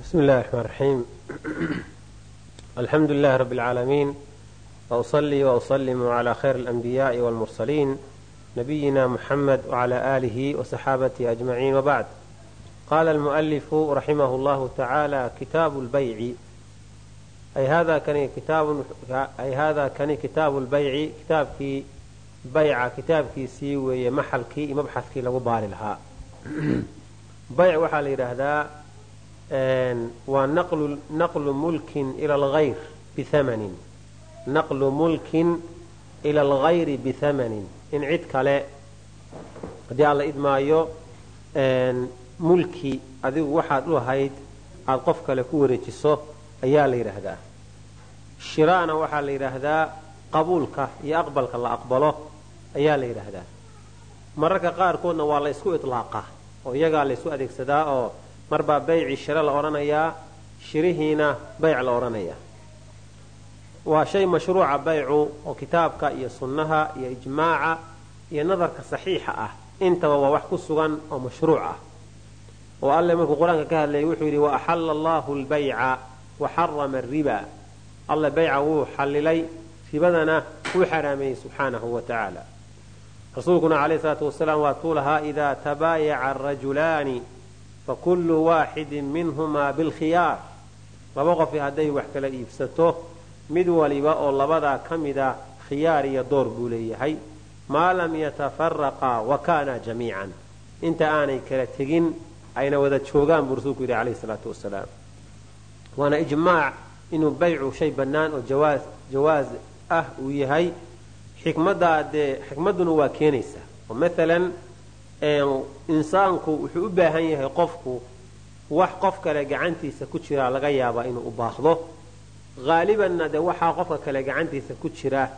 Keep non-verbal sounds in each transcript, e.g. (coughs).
بسم الله الرحمن الرحيم الحمد لله رب العالمين وأصلي وأسلم على خير الأنبياء والمرسلين نبينا محمد وعلى آله وصحابته أجمعين وبعد قال المؤلف رحمه الله تعالى كتاب البيع أي هذا كان كتاب أي هذا كان كتاب البيع كتابكي بيع كتابكي سيوي محلكي مبحثكي لو باري لها بيع waxaa la yidhaahdaa waa naqlu mulkin ila alghayr biamanin naqlu mulkin ila alghayri bihamanin in cid kale haddii aan la idmaayo mulki adigu waxaad u ahayd aada qof kale ku wareejiso ayaa la yidhaahdaa. Shiraana waxaa la yidhaahdaa qabuulka iyo aqbalka la aqbalo ayaa la yidhaahdaa. Mararka qaarkoodna waa la ysku iطlaaqa oo iyagaa la ysu adeegsadaa oo marbaa bayci shiro la odhanayaa shirihiina bayc la odhanayaa waa shay mashruuca baycu oo kitaabka iyo sunnaha iyo ijmaaca iyo nadarka saxiixa ah. Intaba waa wax ku sugan oo mashruuc ah. Oo alle markuu qur'aanka ka hadlayay wuxuu yidhi wa axalla allahu lbayca wa ariba alle bayca wuu xallilay ribadana wuu xaraameeyey subxaanahu wa tacaala. Rasuulkuna calayhi salaatu wasalaam waa tuu lahaa idaa tabaayaca arajulaani fakullu waaxidin minhumaa bilkhiyaar laba qofi hadday wax kala iibsato mid waliba oo labadaa ka mida khiyaar iyo door buu leeyahay maa lam yatafaraqaa wa kaanaa jamiican inta aanay kala tegin ayna wada joogaan buu rasuulku yidhi calayhi salaatu wasalaam waana ijmaac inuu baycu shay bannaan oo jawaas ah uu yahay xikmaddaa dee xikmadduna waa keenaysaa oo maalan insaanku wuxuu u baahan yahay qofku wax qof kale gacantiisa ku jiraa laga yaabaa inuu u baahdo. Haalibanna dee waxaa qofka kale gacantiisa ku jira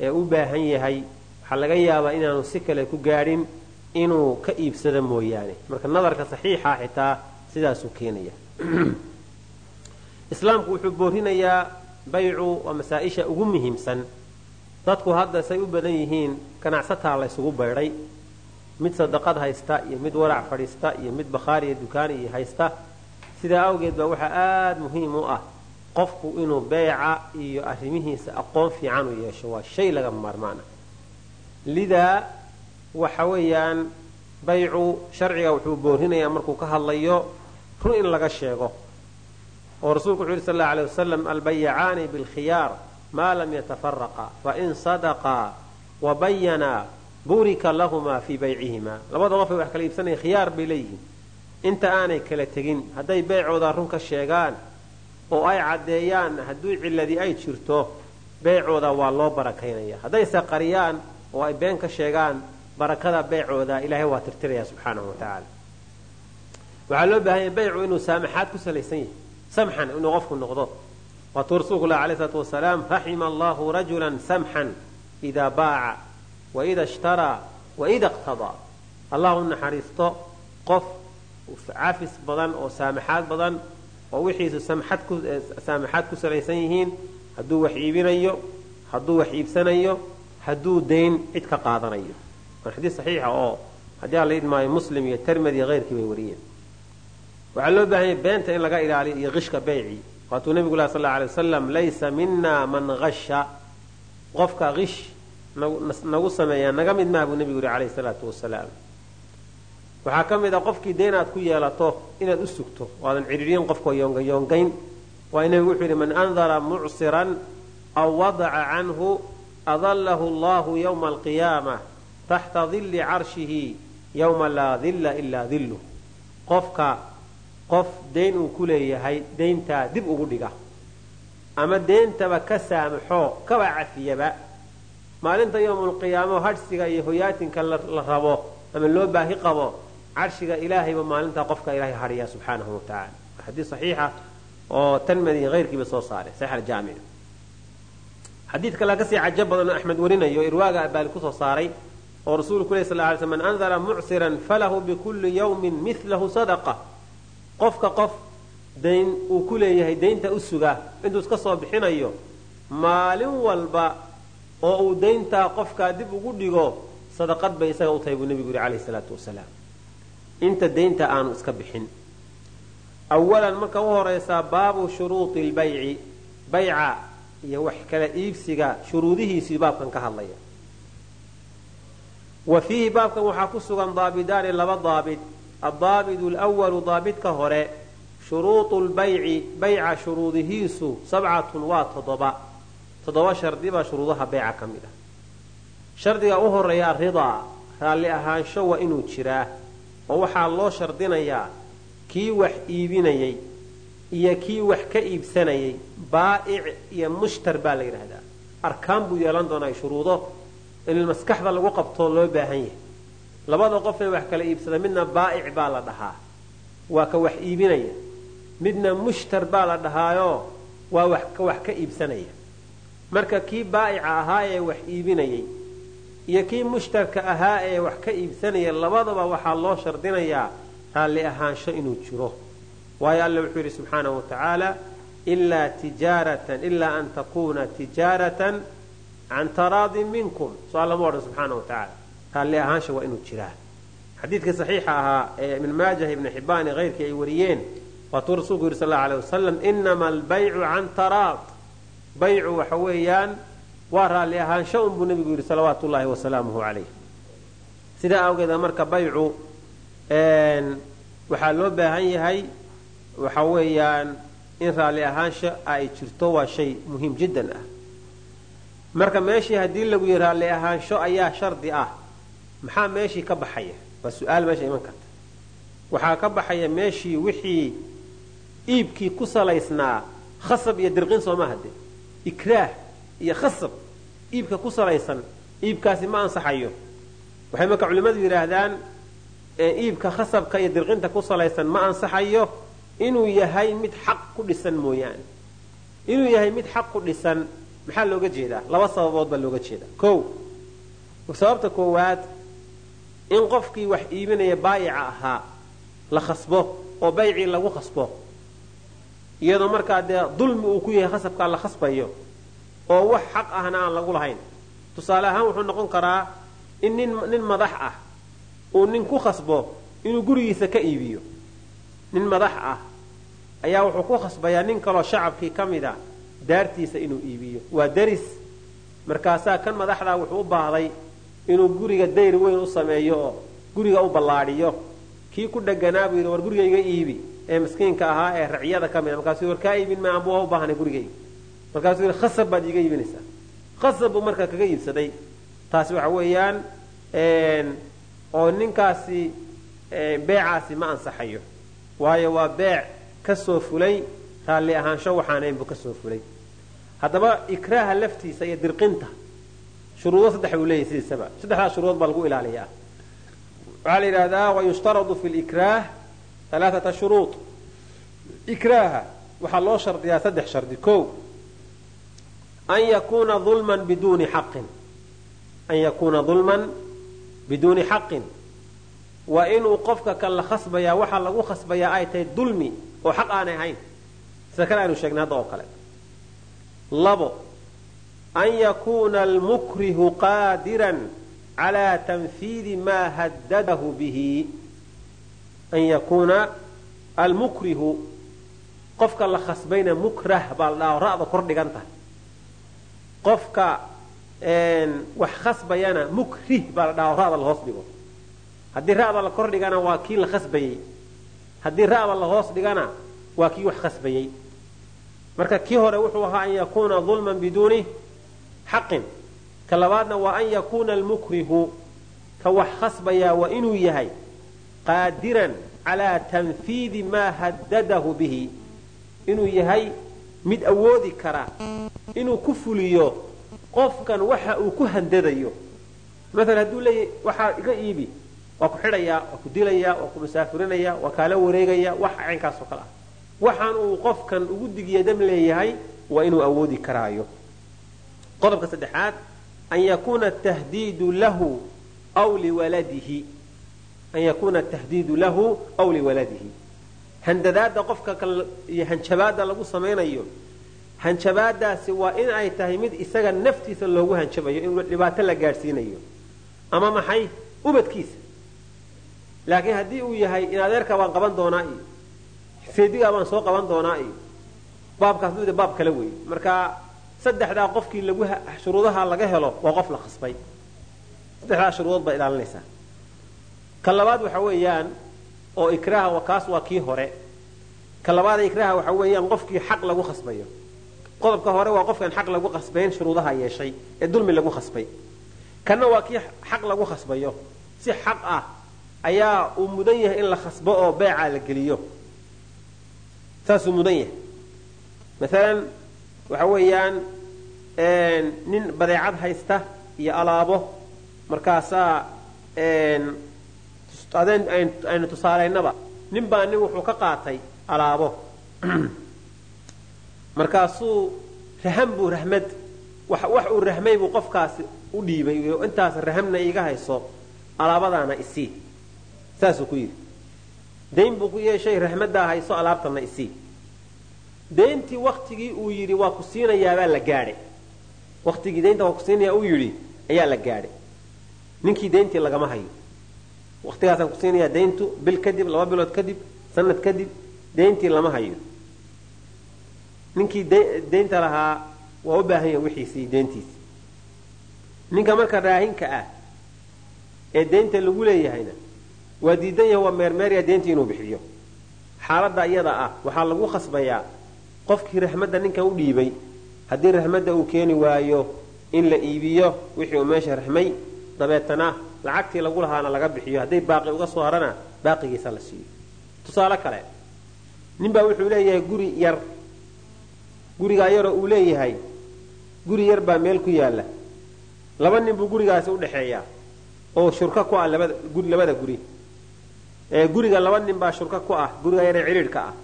ee u baahan yahay waxaa laga yaabaa inaanu si kale ku gaadhin inuu ka iibsado mooyaane. Marka nadarka saxiixa xitaa sidaasuu keenaya. Islaamku wuxuu boorinayaa baycu waa masaa-isha ugu muhiimsan. Dadku hadda say u badan yihiin ganacsataa la ysugu baydhay mid sadaqad haysta iyo mid warac fadhiista iyo mid bakhaari iyo dukaan iyo haysta sidaa awgeed baa waxaa aada muhiim u ah qofku inuu beyca iyo arrimihiisa aqoon fiican u yeesho. Waa shay laga maarmaana. Lidaa waxa weeyaan baycu sharciga wuxuu boorinayaa markuu ka hadlayo run in laga sheego. Oo rasuulku wuxu yhi sal alla alay wasalam albayacaani bilkhiyaar maa lam yatafaraqa fain sadaqaa wabayanaa burika lahumaa fii baycihimaa. Labada qof wax kala iibsanaya khiyaar bay leeyihiin. Inta aanay kala tegin hadday beycooda run ka sheegaan oo ay caddeeyaan hadduu cilladii ay jirto beycooda waa loo barakaynaya. Haddayse qariyaan oo ay been ka sheegaan barakada beycooda ilaahay waa tirtiraya subxaanahu wa tacaala. Waxaa loo baahanya beycu inuu saamaxaad ku salaysan yahay. Samxan inuu qofku noqdo. Waatuu rasuulku lah alay salaatu wasalaam raxima allahu rajulan samxan idaa baaca waida ishtaraa waida iqtadaa allah naxariisto qof cafis badan oo saamaxaad badan oo wixiisu saamaxaad ku salaysan yihiin hadduu wax iibinayo hadduu wax iibsanayo hadduu dayn cid ka qaadanayo. Waa xadiis saxiixa oo haddii aan la idmaayo muslim iyo termedi iyo keyrkii bay wariyeen. Waxaa loo baahanya beenta in laga ilaaliyo iyo qishka beyci waatuu nebigu lah sal lla alay wasalam laysa mina man qasha. Qofka qish nagu sameeyaa naga mid maha buu nebigu yihi calayhi salaatu wasalaam. Waxaa ka mid a qofkii dee inaad ku yeelato inaad u sugto oo aadan cidhiidyin qofkoo yoongayoongayn waayo nebigu wuxuu yidhi man andara mucsiran aw wadaca canhu adallahu allahu yowma alqiyaama taxta dilli carshihi yowma laa dilla ilaa dillu qofka qof dayn uu ku leeyahay dayntaa dib ugu dhiga. Ama deentaba ka saamaxo kaba cafiyaba maalinta yowmulqiyaamo hadhsiga iyo hoyaatinka la rabo ama loo baahi qabo carshiga ilaahayba maalintaa qofka ilahay hadhiya subxaanahu wa tacala waa xadiis saxiixa oo tanmadi iyo keyrkiiba soo saaray saxiix aljaamic xadiid kale ka sii cajo badan oo axmed warinayo irwaaga abaali ku soo saaray oo rasuulku leh sal ly sl man andara mucsiran falahu bikulli yawmin milahu sadaqa. Qofka qof dayn uu ku leeyahay daynta u suga intuu iska soo bixinayo maalin walba oo uu dayntaa qofkaa dib ugu dhigo sadaqad bay isaga u tahay buu nebigu yidhi calayhi salaatu wasalaam. Inta daynta aanu iska bixin. Awalan marka u horaysaa baabu shuruudi lbayci bayca iyo wax kala iibsiga shuruudihiisii baabkan ka hadlaya. Wa fiihi baabkan waxaa ku sugan daabidaani laba daabid. Addaabid lwalu daabidka hore shuruudu lbayci bayca shuruudihiisu sabcatun waa toddoba toddoba shardi baa shuruudaha bayca ka mid ah. Shardiga u horreeya aridaa raalli ahaansho waa inuu jiraa oo waxaa loo shardinayaa kii wax iibinayay iyo kii wax ka iibsanayay baa'ic iyo mushtar baa la yidhaahdaa. Arkaan buu yeelan doonaa shuruudo in maskaxda lagu qabtoo loo baahan yahay. Labada qof ee wax kala iibsada midna baa'ic baa la dhahaa waa ka wax iibinaya. Midna mushtar baa la dhahaayo waa wax ka iibsanaya marka kii baa'ica ahaa ee wax iibinayay iyo kii mushtarka ahaa ee wax ka iibsanaya labadaba waxaa loo shardinayaa raalli ahaansho inuu jiro. Waayo alla wuxuu yidhi subxaanahu wa tacaala ilaa tijaaratan ilaa an takuuna tijaaratan can taraadin minkum. So alla ma odhan subxaana wa tacaala raalli ahaansha waa inuu jiraa. Xadiidka saxiixa ahaa ee ibn maajah ibni xibaan keyrkii ay wariyeen waatuu rasuulku yidhi sal allau alay wasalam inama albaycu can taraad baycu waxa weeyaan waa raalli ahaansho unbuu nebigu yidhi salawaatu ullaahi wasalaamuhu calayh. Sidaa awgeeda marka baycu waxaa loo baahan yahay waxa weeyaan in raalli ahaansha ay jirto waa shay muhiim jiddan ah. Marka meeshii haddii lagu yihi raalli ahaansho ayaa shardi ah maxaa meeshii ka baxaya? Waa su'aal meesha iman karta. Waxaa ka baxaya meeshii wixii iibkii ku salaysnaa khasab iyo dirqin sooma hade ikraah iyo khasab iibka ku salaysan iibkaasi ma ansaxayo. Waxay marka culimmadu yidhaahdaan iibka khasabka iyo dirqinta ku salaysan ma ansaxayo inuu yahay mid xaq ku dhisan mooyaane. Inuu yahay mid xaq ku dhisan maxaa looga jeedaa? Laba sababood baa looga jeedaa. O sababta koowaad in qofkii wax iibinaya baayica ahaa la khasbo oo baycii lagu khasbo iyadoo markaa dee dulmi uu ku yahay khasabkaa la khasbayo oo wax xaq ahna aan lagu lahayn. Tusaale ahaan wuxuu noqon karaa in nin madax ah uu nin ku khasbo inuu gurigiisa ka iibiyo. Nin madax ah ayaa wuxuu ku khasbayaa nin kaloo shacabkii ka mid a daartiisa inuu iibiyo. Waa daris. Markaasaa kan madaxdaa wuxuu u baahday inuu guriga dayr weyn u sameeyo oo guriga u ballaadhiyo. Kii ku dheganaa buu yidhi war guriga iga iibi ee miskiinka ahaa ee racyada ka mid a markaasuu war kaa iibin ma anbu waa u baahnay gurigayga markaasuu khasab baad iiga iibinaysaa. Khasab buu markaa kaga iibsaday. Taasi waxa weeyaan oo ninkaasi beecaasi ma ansaxayo. Waayo waa beec ka soo fulay raalli ahaansho waxaanayn buu ka soo fulay. Haddaba ikraaha laftiisa iyo dirqinta shuruudo saddex uu leeyahy sidiisaba. Saddexdaas shuruudood baa lagu ilaaliyaa. Waxaa la yidhahdaa wayushtaradu fi likraah alaaata shuruud ikraaha waxaa loo shardiyaa saddex shardi ko an yakuuna ulman biduuni xaqin an yakuuna dulman biduuni xaqin waa inuu qofka kan la khasbayaa waxaa lagu khasbayaa ay tahay dulmi oo xaq aanay ahayn. Sida kan aynu sheegnay hadda oo kale. Labo an yakuuna almukrihu qaadiran calaa tanfiidi maa haddadahu bihi an yakuuna almukrihu. Qofka la khasbayna mukrah baa la dhaha ra'da kor dhigan tahay. Qofka wax khasbayana mukrih baa la ra'da lahoos dhigo. Haddii ra'da la kor dhigana waa kii la khasbayey. Haddii ra'da la hoos dhigana waa kii wax khasbayey. Marka kii hore wuxuu ahaa an yakuuna dulman biduuni xaqin. Ka labaadna waa an yakuuna almukrihu. Ka wax khasbayaa waa inuu yahay qaadiran calaa tanfiidi maa haddadahu bihi. Inuu yahay mid awoodi kara inuu ku fuliyo qofkan waxa uu ku handadayo. Maala hadduu leeyahy waxaa iga iibi waa ku xidhayaa waa ku dilayaa waa ku musaafirinaya waa kaala wareegaya wax caynkaas kale ah. Waxaan uu qofkan ugu digiya dam leeyahay waa inuu awoodi karaayo. Qodobka saddexaad an yakuuna tahdiidu lahu aw liwaladihi an yakuuna tahdiidu lahu aw liwaladihi handadaada qofka iyo hanjabaada lagu samaynayo hanjabaadaasi waa in ay tahay mid isaga naftiisa loogu hanjabayo in dhibaato la gaadhsiinayo ama maxay ubadkiisa laakiin haddii uu yahay in adeerka waan qaban doonaa iyo seedigaa baan soo qaban doonaa iyo baabkaas mid baab kale weeye marka saddexdaa qofkii lagu shuruudaha laga helo waa qof la khasbay saddexdaa shuruudood baa ilaalinaysaa ka labaad waxa weeyaan oo ikraaha kaas waa kii hore. Ka labaada ikraaha waxa weeyaan qofkii xaq lagu khasbayo. Qodobka hore waa qofkaan xaq lagu khasbayn shuruudaha yeeshay ee dulmi lagu khasbay. Kanna waa kii xaq lagu khasbayo. Si xaq ah ayaa uu mudan yahay in la khasbo oo beecaa la geliyo. Saasuu mudan yahay. Maalan waxa weeyaan nin badeecad haysta iyo alaabo. Markaasaa aynu tusaalaynaba. Nin baa nin wuxuu ka qaatay alaabo. (clears throat) Markaasuu rahan buu rahmad wax uu rahmay buu qofkaasi u dhiibay intaas rahamna iiga hayso alaabadaana isii saasuu ku yidhi. Dayn buu ku yeeshay rahmaddaa hayso alaabtana isii dayntii waktigii uu yidhi waa ku siinayaabaa la gaadhay waktigii daynta waa ku siinaya uu yidhi ayaa la gaadhay ninkii dayntii lagama hayo waktigaasaan ku siinayaa dayntu bil kadib laba bilood kadib sanad kadib dayntii lama hayo. Ninkii daynta lahaa waa u baahan yaha wixiisii dayntiisi ninka marka raahinka ah ee daynta lagu leeyahayna waa diidan yaha waa meermeerya dayntii inuu bixiyo. Xaaladda iyada ah waxaa lagu khasbayaa qofkii raxmadda ninkan u dhiibay. Haddii raxmadda uu keeni waayo in la iibiyo wixii uu meesha raxmay dabeetana lacagtii lagu lahaana laga bixiyo hadday baaqi uga soo harana baaqigiisa la siiyo. Tusaale kale ninbaa wuxuu leeyahay guri yar. Gurigaa yaroo uu leeyahay guri yar baa meel ku yaalla. Laba nin buu gurigaasi udhaxeeyaa oo shurka ku ah labada guri guriga laba nin baa shurka ku ah guriga yaree cidhiidhka ah.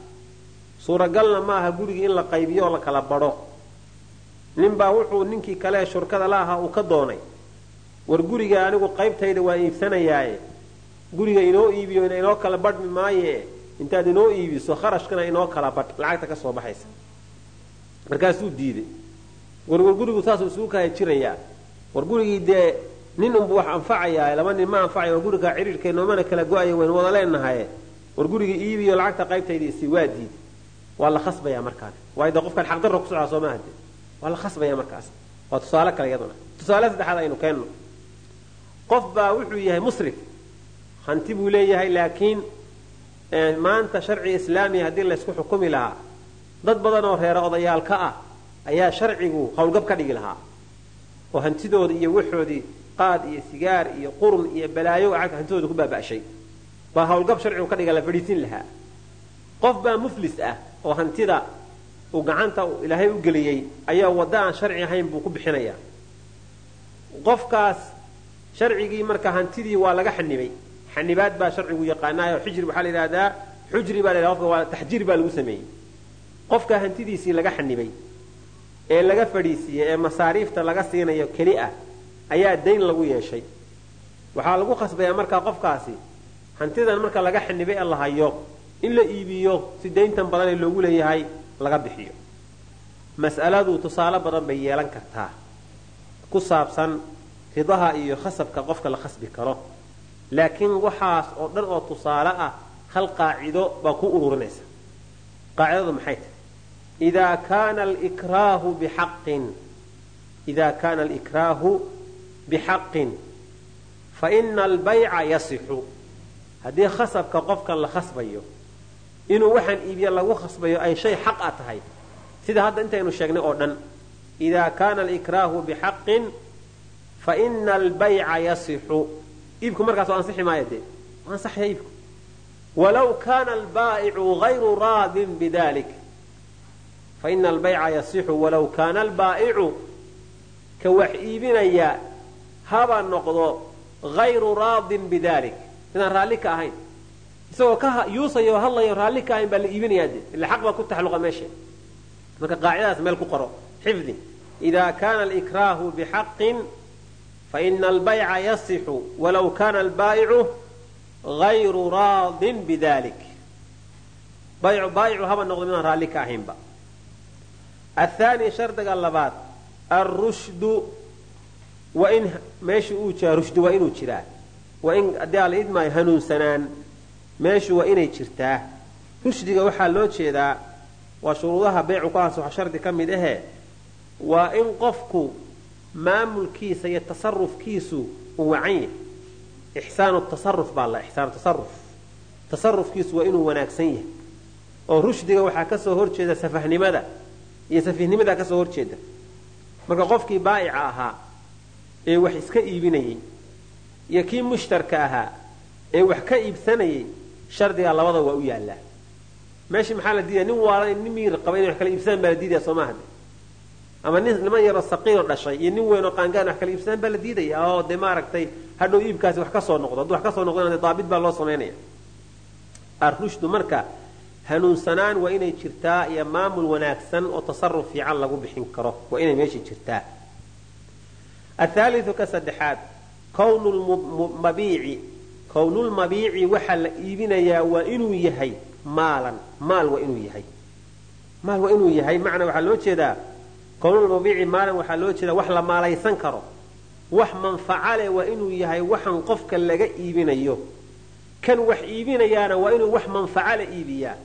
Suuragalna ma aha gurigii in la qaybiyo oo la kala badho ninbaa wuxuu ninkii kale shurkada la ahaa uu ka doonay war guriga anigu qaybtayda waan iibsanayaaye. Guriga inoo iibiyo inoo kala badhmi maaye. Intaad inoo iibiso kharashkana inoo kala badh lacagta ka soo baxaysa. Markaasuu diiday. Warwar gurigu saasuu isugu kaya jirayaa. War gurigii dee nin unbu wax anfacayaa laba nin ma anfacaya war gurigaa cidhiidhkay noomana kala go'ayo waynu wada leenahaye war gurigii iibiyo lacagta qaybtayda isi waa diiday. Waa la khasbayaa markaan waayo de qofkan xaqdarro ku socdaa soo maaha de waa la khasbaya markaas. Waa tusaale kale iyaduna. Tusaale saddexaad aynu keenno qof baa wuxuu yahay musrif hanti buu leeyahay laakiin maanta sharci islaamiya haddii laysku xukumi lahaa dad badan oo reera odayaalka ah ayaa sharcigu howlgab ka dhigi lahaa. Oo hantidooda iyo waxoodii qaad iyo sigaar iyo qurun iyo balaayo cagta hantidooda ku baaba'shay. Baa howlgab sharcigu ka dhiga la fadhiisin lahaa. Qof baa muflis ah oo hantida uu gacanta ilaahay u geliyey ayaa waddo aan sharci ahayn buu ku bixinayaa. Qofkaas sharcigii marka hantidii waa laga xanibay xanibaad baa sharcigu yaqaanaayo xijri waxaa la yidhahdaa xujri baa la qofka waa taxjiir baa lagu sameeyey. Qofka hantidiisii laga xanibay ee laga fadhiisiiyey ee masaariifta laga siinayo keli ah ayaa dayn lagu yeeshay. Waxaa lagu khasbayaa markaa qofkaasi hantidan marka laga xanibay ee la hayo in la iibiyo si dayntan badan ee loogu leeyahay laga bixiyo. Mas'aladu tusaale badan bay yeelan kartaa. Ku saabsan ridaha iyo khasabka qofka la khasbi karo. Laakiin waxaas oo dhan oo tusaale ah hal qaacido baa ku ururinaysa. Qaacidadu maxay tahay? Idaa kaana alikraahu bixaqin. Idaa kaana alikraahu bixaqin fa ina albayca yasixu. Haddii khasabka qofkan la khasbayo inuu waxaan iibiya lagu khasbayo ay shay xaq a tahay. Sida hadda intaynu sheegnay oo dhan idaa kaana alikraahu bixaqin fa ina albayca yasixu iibku markaas waa ansixi maayo dee. Waa ansaxaya iibku. Walaw kaana albaa'icu gayru raadin bidalik fa ina albayca yasixu walaw kaana albaa'icu ka wax iibinaya haba noqdo gayru raadin bidalik midaan raalli ka ahayn. Isagoo ka yuusayo hadlayo raalli ka ahayn baa la iibinayaa de ila baa ku taxalluqa meesha. Marka qaacidadaas meel ku qoro. Xifdi. Idaa kaana alikraahu bixaqin faina albayca yasixu walaw kaana albaa'icu gayru raadin bidalik baayicu haba noqdo midaan raalli ka ahaynba athaani shardiga labaad alrushdu meesha uu jiraa rushdu waa inuu jiraa haddii ala idmaayo hanuunsanaan meeshu waa inay jirtaa rushdiga waxaa loo jeedaa waa shuruudaha beycu ku ansaxo shardi ka mid ahe waa in qofku maamulkiisa iyo tasarufkiisu uu wacan yahay. Ixsaanu tasaruf baa la ixsaanu tasaruf tasarufkiisu waa inuu wanaagsan yahay. Oo rushdiga waxaa ka soo horjeeda safahnimada iyo safihnimada ka soo horjeeda. Marka qofkii baa'ica ahaa ee wax iska iibinayey iyo kii mushtarka ahaa ee wax ka iibsanayay shardigaa labada waa u yaallaa. Meeshii maxaa la diidaya nin waalan nin miir qaba inay wax kala iibsadaan baa la diidaya soo maaha de ama niman yaroo saqiiroo dhashay iyo nin weynoo qaangaan wax kala iibsadaan baa la diidaya. Oo dee maaragtay hadhow iibkaasi wax ka soo noqdo hadduu wax ka soo noqdona daabid baa loo samaynaya arrushdu marka hanuunsanaan waa inay jirtaa iyo maamul wanaagsan oo tasaruf fiican lagu bixin karo. Waa inay meesha jirtaa. Athaaliu ka saddexaad knmabiici kownulmabiici waxaa la iibinayaa waa inuu yahay maalan. Maal waa inuu yahay. Maal waa inuu yahay. Macna waxaa loo jeedaa kownulmabiici maalan waxaa loo jeedaa wax la maalaysan karo. Wax manfaca leh waa inuu yahay waxan qofka laga iibinayo. Kan wax iibinayaana waa inuu wax manfaca le iibiyaa.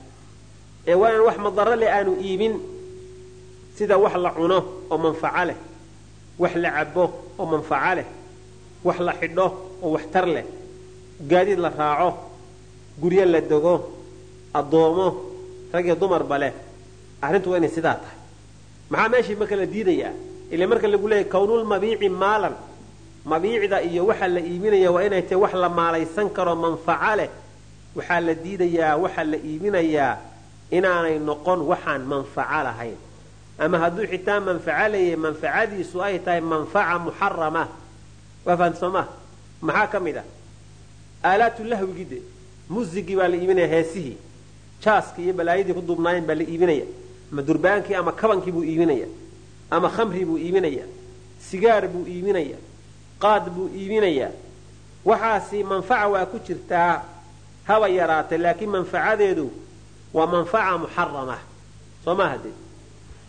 Ee waa inaan wax madaro leh aanu iibin sida wax la cuno oo manfaco leh wax la cabo oo manfaco leh wax la xidho oo waxtar leh. Gaadiid la raaco. Guryo la dego addoomo. Rag iyo dumarba leh. Arrintu waa inay sidaa tahay maxaa meeshii marka la diidayaa? Ile marka lagu leeyahy kownulmabiici maalan. Mabiicda iyo waxa la iibinaya waa inay tahay wax la maalaysan karo manfaco leh. Waxaa la diidayaa waxa la iibinayaa inaanay noqon waxaan manfaco lahayn. Ama hadduu xitaa manfaco manfacadiisu ay tahay manfaca muxarama. Waa fahamta soo maha maxaa ka mid ah? Aalaatu lahwigide musigii baa la iibinaya heesihii jaaskii iyo balaayadii ku duubnaayeen baa la iibinaya ama durbaankii ama kabankii buu iibinaya ama khamrii buu iibinaya sigaar buu iibinaya qaad buu iibinayaa waxaasi manfaca waa ku jirtaa haba yaraatay laakiin manfacadeedu waa manfaca muxarama. Soo maaha de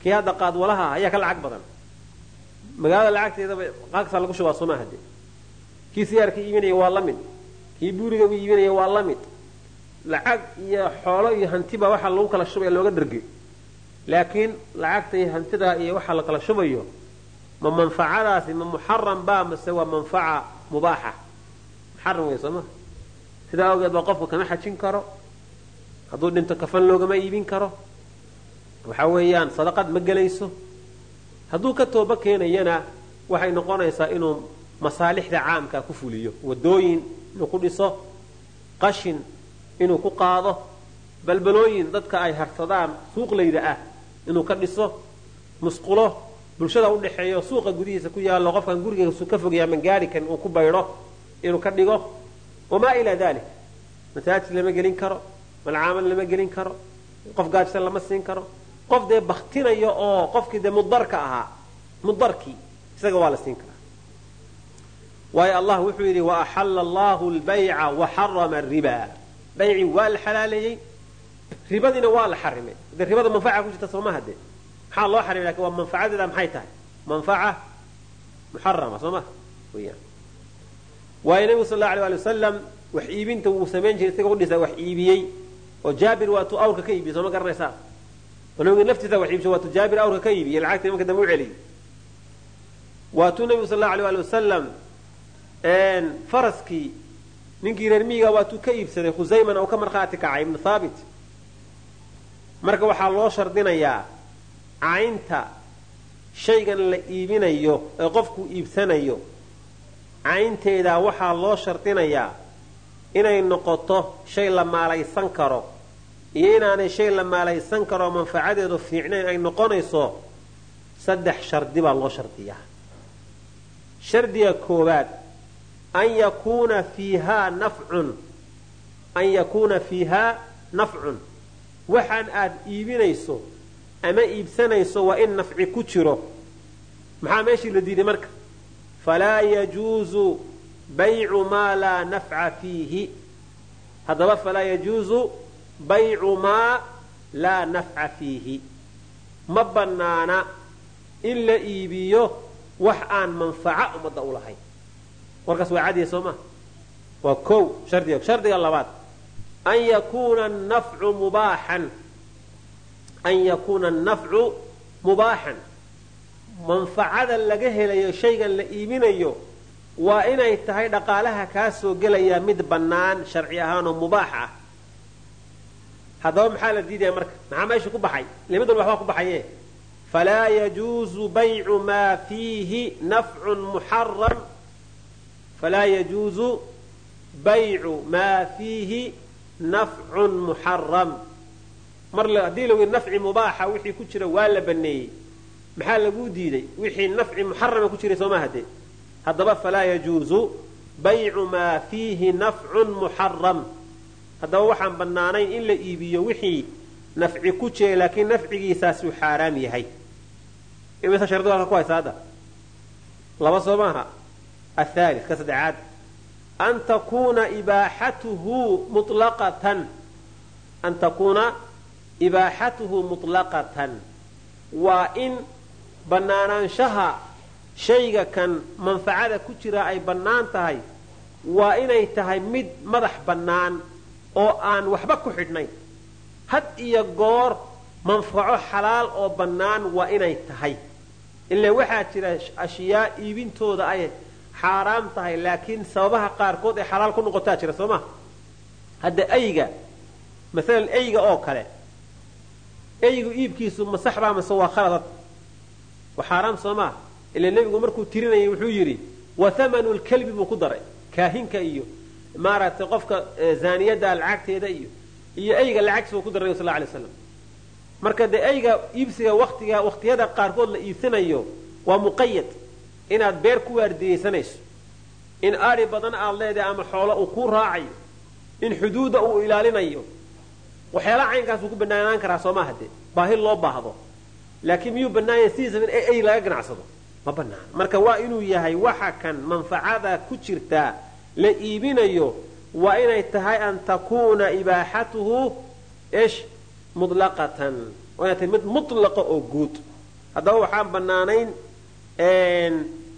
kii hadda qaadwalaha ayaa ka lacag badan. Magaalada lacagteedaba qaagsaa lagu shubaa soo maaha de kii sigaarka iibinaya waa la mid. Kii buuriga buu iibinaya waa la mid. Lacag iyo xoolo iyo hantiba waxaa lagu kala shubaya looga dhargay laakiin lacagta iyo hantida iyo waxaa la kala shubayo ma manfacadaasi ma muxaram baa mase waa manfaca mubaaxa. Muxaram wey soo maha sidaa awgeed baa qofku kama xajin karo hadduu dhinto kafan loogama iibin karo. Waxa weeyaan sadaqad ma gelayso. Hadduu ka tooba keenayana waxay noqonaysaa inuu masaalixda caamka ku fuliyo. Wadooyin inuu ku dhiso qashin inuu ku qaado balbalooyin dadka ay harsadaan suuqlayda ah inuu ka dhiso musqulo bulshada udhexeeyo suuqa gudihiisa ku yaallo qofkan gurigiisu ka fogaya mangaarikan uu ku baydho inuu ka dhigo wamaa ilaa dalik masaajid lama gelin karo malcaamal lama gelin karo qof gaajsan lama siin karo. Qof dee baktinayo oo qofkii dee mudarka ahaa mudarkii isaga waa la siin karaa. Waayo allah wuxuu yidhi waaxalla allahu lbayca waxarama ariba bayci waa la xalaaleeyey ribadiina waa la xarimay. De ribada manfaca ku jirta soomaha de maxaa loo xarimay? Lakin waa manfacadeeda maxay tahay? Manfaca muxarama soo weyaan waayo nebigu sal allau alay ali wasalam wax iibinta wuu samayn jiray isaga udhisa wax iibiyey oo jaabir waatuu awrka ka iibiyey soo ma garanaysaa oo nabiga laftiisa wax iibshay waatuu jaabir awrka ka iibiyey lacagta imanka dambe u celiyey. Waatuu nebigu sal allau alay ali wasalam faraskii ninkii reer miyiga waatuu ka iibsaday khusaymana uu ka markhaati kacay ibnu thaabit marka waxaa loo shardinayaa caynta shaygan la iibinayo ee qofku iibsanayo. Caynteedaa waxaa loo shardinayaa inay noqoto shay la maalaysan karo. Iyo inaanay shay la maalaysan karoo manfacadeedu fiicnayn ay noqonayso saddex shardi baa loo shardiyaa. Shardiga koowaad an yakuuna fiihaa nafcun. An yakuuna fiihaa nafcun waxaan aad iibinayso ama iibsanayso waa in nafci ku jiro. Maxaa meeshii la diiday marka? Falaa yajuuzu baycu maa laa nafca fiihi. Haddaba falaa yajuuzu baycu maa laa nafca fiihi. Ma bannaana in la iibiyo wax aan manfaco ummadda u lahayn. Warkaas waa cadiya soo maa waa kow shardiga shardiga labaad an yakuuna annafcu mubaaxan manfacada laga helayo shaygan la iibinayo waa inay tahay dhaqaalaha kaa soo gelayaa mid bannaan sharci ahaanoo mubaax ah haddaba maxaa la diidaya marka maxaa meesha ku baxay limid walba waxbaa ku baxaye falaa yajuuzu baycu maa fiihi nafcun muxaram falaa yajuuzu baycu maa fiihi nafcun muxaram mar haddii la yidhi nafci mubaaxa wixii ku jira waa la baneeyey. maxaa laguu diiday. wixii nafci muxarama ku jiray soo ma hade haddaba falaa yajuuzu baycu maa fiihi nafcun muxaram haddaba waxaan bannaanayn in la iibiyo wixii nafci ku jira laakiin nafcigiisaasuu xaaraam yahay imise shardi halka ku haysa hadda laba soo maaha athaalis ka saddexaad an takuuna ibaaxatuhu mulaqatan an takuuna ibaaxatuhu mutlaqatan waa in bannaanaanshaha shayga kan manfacada ku jira ay bannaan tahay waa inay tahay mid madax bannaan oo aan waxba ku xidhnayn had iyo goor manfaco xalaal oo bannaan waa inay tahay ile waxaa jira ashyaa iibintooda ay xaaraam tahay laakiin sababaha qaarkood ay xalaal ku noqotaa jira soo ma? Hadda ayga maalan eyga oo kale eygu iibkiisu ma saxbaa mase waa khaladad waa xaaraam soo maa ila nebigu markuu tirinayay wuxuu yidhi wa hamanu lkalbi buu ku daray kaahinka iyo maaragtay qofka zaaniyada lacagteeda iyo iyo eyga lacagtiisa buu ku daray sal lay slam marka dee eyga iibsiga watiga waqtiyada qaarkood la iibsanayo waa muqayad inaad beer ku waardiyeysanayso in ari badan aad leedahay ama xoolo uu kuu raacayo in xuduudda uu ilaalinayo waxyaalaha caynkaasuu ku banaanaan karaa soo maaha dee baahi loo baahdo. Laakiin miyuu banaanya sidiisaba in ey laga ganacsado? Ma banaan marka waa inuu yahay waxa kan manfacada ku jirtaa la iibinayo waa inay tahay an takuuna ibaaxatuhu ish mulaqatan waa inay tahay mid mutlaqa oo guud. Haddaba waxaan banaanayn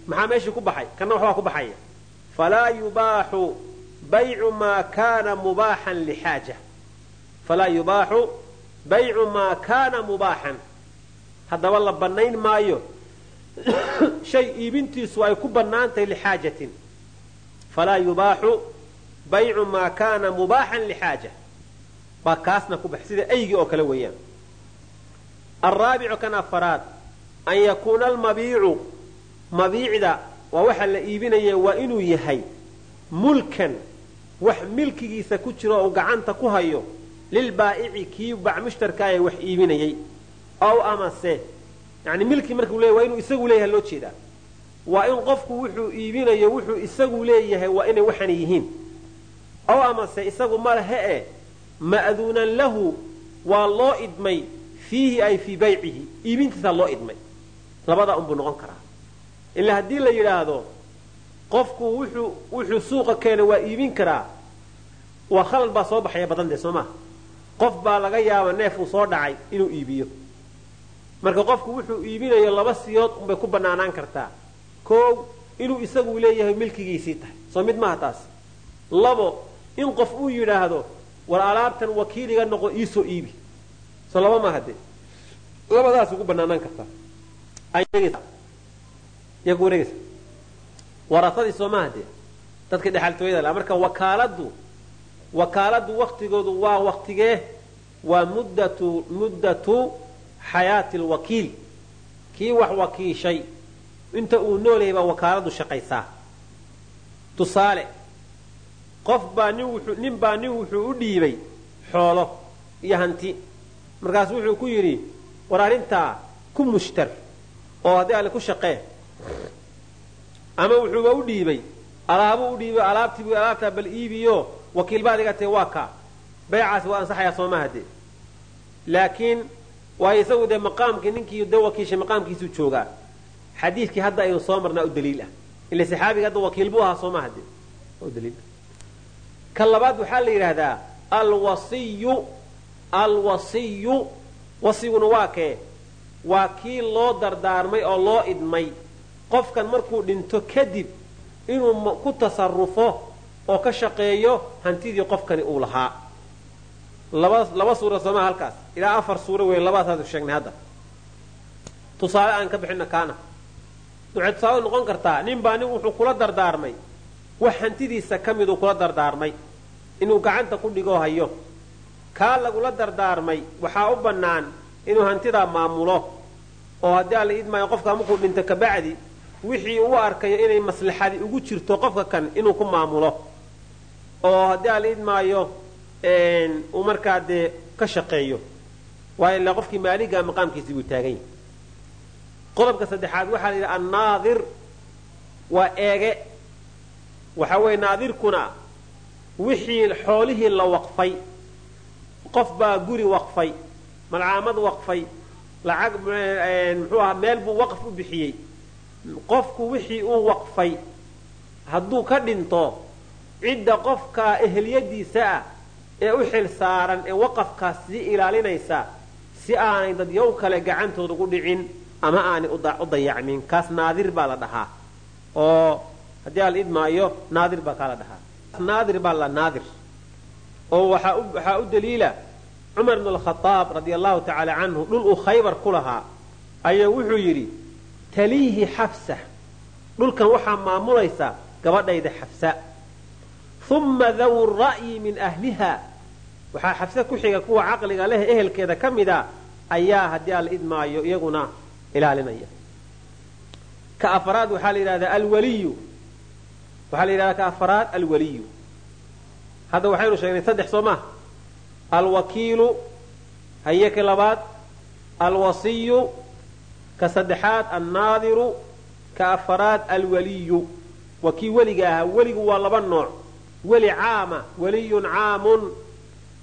maxaa meeshii ku baxay? Kana waxbaa ku baxaya. Falaa yubaaxu baycu maa kaana mubaaxan lixaaja. Falaa yubaaxu baycu maa kaana mubaaxan. Haddaba la bannayn maayo. (coughs) Shay iibintiisu ay ku bannaan tahay lixaajatin. Falaa yubaaxu baycu maa kaana mubaaxan lixaaja. Baa kaasna ku bax sida aygii oo kale weeyaan. Alraabicu kan afaraad an yakuuna almabiicu mabiicda waa waxa la iibinaya waa inuu yahay mulkan wax milkigiisa ku jiro oo gacanta ku hayo lilbaa'ici kii bacmushtarkaaya wax iibinayay ow amase. Yani milki markuu leeyahy waa inuu isagu leeyahay loo jeedaa waa in qofku wuxuu iibinayo wuxuu isagu leeyahay waa inay waxan yihiin. Ow amase isagu ma e ma'duunan lahu waa loo idmay fiihi ay fii baycihi iibintiisaa loo idmay. Labadaa unbuu noqon karaa ilaa haddii la yidhaahdo qofku wuxuu wuxuu suuqa keena waa iibin karaa. Waa khalad baa soo baxaya badan dee soo maha qof baa laga yaaba neef uu soo dhacay inuu iibiyo. Marka qofku wuxuu iibinayo laba siyood unbay ku bannaanaan kartaa. Koow inuu isagu leeyahay milkigiisii tahay. Soo mid maaha taas. Labo in qof uu yidhaahdo war alaabtan wakiiliga noqo iisoo iibi. Soo laba maaha dee. Labadaas ugu bannaanaan kartaa yaku wareegaysa? Warasadii soo maaha dee dadka dhexaltooyada marka wakaaladu wakaaladu waktigoodu waa waktigee waa muddatu muddatu xayaati lwakiil kii wax wakiishay inta uu noolyahay baa wakaaladu shaqaysaa. Tusaale qof baa nin baa nin wuxuu u dhiibay xoolo iyo hanti. Markaasu wuxuu ku yidhi war arrintaa ku mushtar oo haddii alle ku shaqee ama wuxuuba u dhiibay alaabuu u dhiibay alaabtiibu alaabtaa bal iibiyo wakiil baad iga tahe waa kaa baycaasi waa ansaxayaa soo maaha dee laakiin waayo isagu dee maqaamkii ninkii de wakiishay maqaamkiisuu joogaa. Xadiidkii hadda aynu soo marnaa u daliil ah. Ila saxaabiga hadda wakiil buu ahaa soo maaha dee ka labaad waxaa la yidhaahdaa alwasiyu alwasiyu. Wasiguna waa kee. Waa kii loo dardaarmay oo loo idmay qofkan markuu dhinto kadib inuu ku tasarufo oo ka shaqeeyo hantidii qofkani uu lahaa. Laba suura sooma halkaas. Ilaa afar suuro weyn labadaasaasu sheegnay hadda. Tusaale aan ka bixinna kaana. Waxay tusaale noqon kartaa nin baa nin wuxuu kula dardaarmay. Wax hantidiisa ka miduu kula dardaarmay. Inuu gacanta ku dhigoo hayo. Kaa lagula dardaarmay waxaa u bannaan inuu hantidaa maamulo. Oo haddii alla idmaayo qofka markuu dhinto kabacdi wixii uu arkayo inay maslaxadi ugu jirto qofka kan inuu ku maamulo. Oo haddii alla idmaayo uu markaa dee ka shaqeeyo waayo ilaa qofkii maaligaa maqaamkiisii buu taagan yahay. Qodobka saddexaad waxaa la yidhi annaadir waa eege. Waxa weeye naadirkuna wixii xoolihii la waqfay qof baa guri waqfay malcaamad waqfay lacag muxuu ahaa meel buu waqf u bixiyey qofku wixii uu waqfay hadduu ka dhinto cidda qofka eheliyadiisa ah ee u xil saaran ee waqafkaas sii ilaalinaysa si aanay dadyow kale gacantooda ugu dhicin ama aanay u dayacmin kaas naadir baa la dhahaa. Oo haddii ala idmaayo naadir baa kaa la dhahaa. Naadir baa la naadir. Oo waxaa u daliila cumar bn alkhaaab radia allahu tacaala canhu dhul uu khaybar ku lahaa ayaa wuxuu yidhi taliihi xafsa. Dhulkan waxaa maamulaysa gabadhayda xafsa. Uma dawu ra'yi min ahliha. Waxaa xafse ku xiga kuwa caqliga leh ehelkeeda ka mida ayaa haddii ala idmaayo iyaguna ilaalinaya. Ka afraad waxaa la yidhahdaa alwaliyu. Waxaa la yidhahdaa ka afraad alwaliyu. Hadda waxaynu sheegnay saddex soo alwakiilu haye labaad. Alwasiyu ka saddexaad annaadiru ka afraad alwaliyu. Waa kii weliga ahaa weligu waa laba nooc. Weli caama waliyun caamun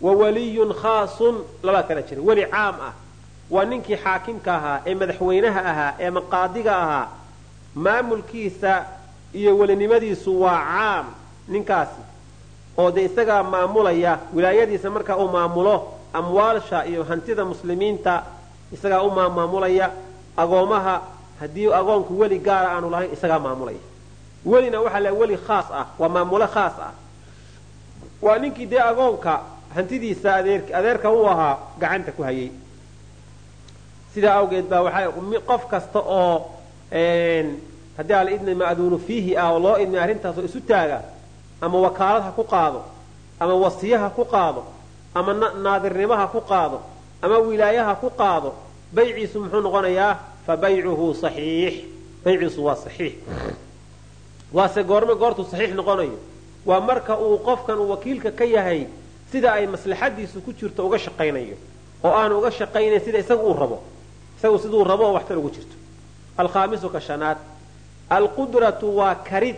wa waliyun khaasun labaa kala jira. Weli caam ah. Waa ninkii xaakimka ahaa ee madaxweynaha ahaa ee maqaadiga ahaa. Maamulkiisa iyo welinimadiisu waa caam ninkaasi. Oo dee isagaa maamulaya wilaayadiisa markaa uu maamulo amwaalsha iyo hantida muslimiinta isagaa u maamulaya agoomaha haddii agoonku weli gaara aanu lahayn isagaa maamulaya. Welina waxaa la weli khaas ah waa maamulo khaas ah. Waa ninkii dee agoonka hantidiisa adeerka u ahaa gacanta ku hayay. Sidaa awgeed baa waxaa qof kasta oo haddii ala idmi ma'duunu fiihi ah oo loo idmay arrintaasoo isu taaga ama wakaalad ha ku qaado ama wasiye ha ku qaado ama naadirnimo ha ku qaado ama wilaaye ha ku qaado bayciisu muxuu noqonayaa fa baycuhu saxiix. Bayciisu waa saxiix. Waase goorme goortuu saxiix noqonayo. Waa marka uu qofkan uu wakiilka ka yahay sida ay maslaxadiisu ku jirto uga shaqaynayo oo aanu uga shaqaynayn sida isagu uu rabo. Isagu siduu rabo waxtar ugu jirto. Alkhaamisu ka shanaad. Alqudratu waa karid.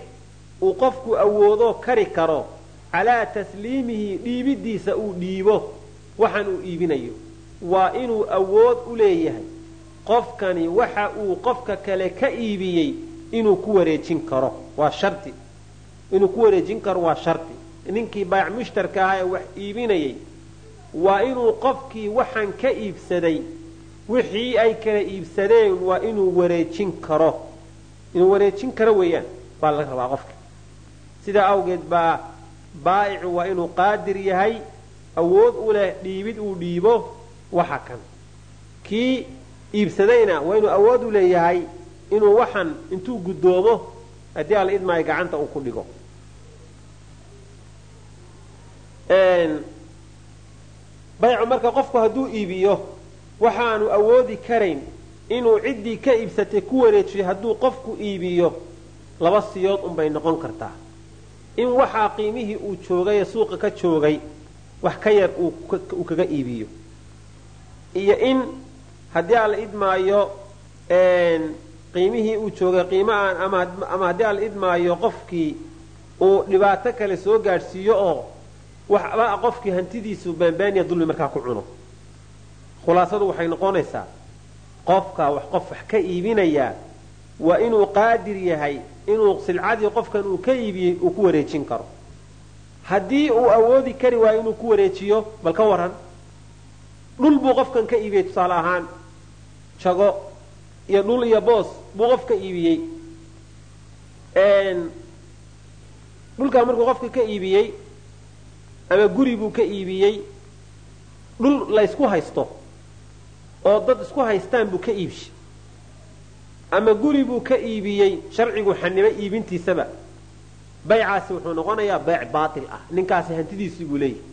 Uu qofku awoodoo kari karo. Calaa tasliimihi dhiibidiisa uu dhiibo. Waxaan uu iibinayo waa inuu awood u leeyahay qofkani waxa uu qofka kale ka iibiyey inuu ku wareejin karo. Waa shardi inuu ku wareejin karo waa shardi ninkii baayac mushtarka ahaa ee wax iibinayay waa inuu qofkii waxaan ka iibsaday wixii ay kala iibsadeen waa inuu wareejin karo. Inuu wareejin karo weeyaan baa laga rabaa qofka. Sidaa awgeed baa baa'icu waa inuu qaadir yahay awood u leh dhiibid uu dhiibo waxa kan kii iibsadayna waa inuu awood u leeyahay inuu waxan intuu guddoomo haddii alla idmaayo gacanta uu ku dhigo. Baycu marka qofku hadduu iibiyo waxaanu awoodi karayn inuu ciddii ka iibsatay ku wareejiyo hadduu qofku iibiyo laba siyood unbay noqon kartaa. In waxaa qiimihii uu joogay ee suuqa ka joogay wax ka yar uu kaga iibiyo iyo in haddii aan la idmaayo qiimihii uu joogay qiimo aan ama haddii aan la idmaayo qofkii uu dhibaato kale soo gaadhsiiyo oo waxba qofkii hantidiisu baanbaaniya dulmi markaa ku cuno. Khulaasadu waxay noqonaysaa qofka wax qof wax ka iibinayaa waa inuu qaadir yahay inuu silcadii qofkan uu ka iibiyey uu ku wareejin karo. Haddii uu awoodi kari waayo inuu ku wareejiyo bal ka waran dhul buu qofkan ka iibiyey tusaale ahaan jago iyo dhul iyo boos buu qof ka iibiyey. Dhulkaa markuu qofka ka iibiyey ama guri buu ka iibiyey dhul laysku haysto oo dad isku haystaan buu ka iibshay. Ama guri buu ka iibiyey sharcigu xanibay iibintiisaba. Baycaasi wuxuu noqonayaa bayc baatil ah ninkaasi hantidiisii buu leeyahay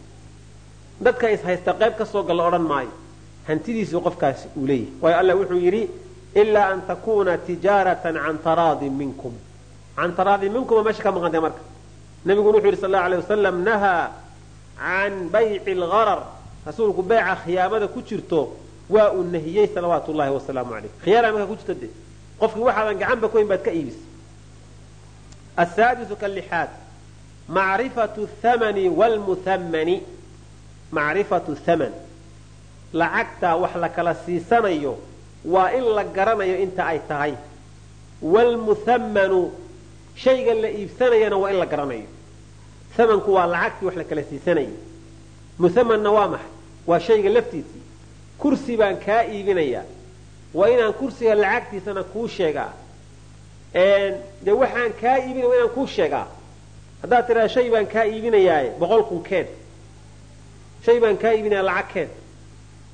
dadka is haysta qayb ka soo galla odhan maayo. Hantidiisii qofkaasi uu leeyahay. Waayo alla wuxuu yidhi ilaa an takuuna tijaaratan can taraadin minkum. Can taraadin minkum waa meesha ka maqantay marka? Nabiguna wuxuu yidhi sal allau alay wasalam nahaa can bayci algharar rasuulku bayca khiyaamada ku jirto waa uu nahiyey salawaatu llahi wasalaamu calayh. Khiyaara markaa ku jirto dee? Qofkii waxaadan gacanba ku hayn baad ka iibisay asaadisu kalixaad macrifatu thamani wlmuhammani macrifatu thaman. Lacagtaa wax la kala siisanayo waa in la garanayo inta ay tahay. Wlmuhammanu shayga la iibsanayana waa in la garanayo. Thamanku waa lacagtii wax la kala siisanayay muhamanna waa maxay? Waa shayga laftiisii. Kursi baan kaa iibinayaa. Waa inaan kursiga lacagtiisana kuu sheegaa. Dee waxaan kaa iibinaya waa inaan kuu sheegaa. Haddaad tidhahda shay baan kaa iibinayaaye boqol kun keen shay baan kaa iibinaya lacag keen.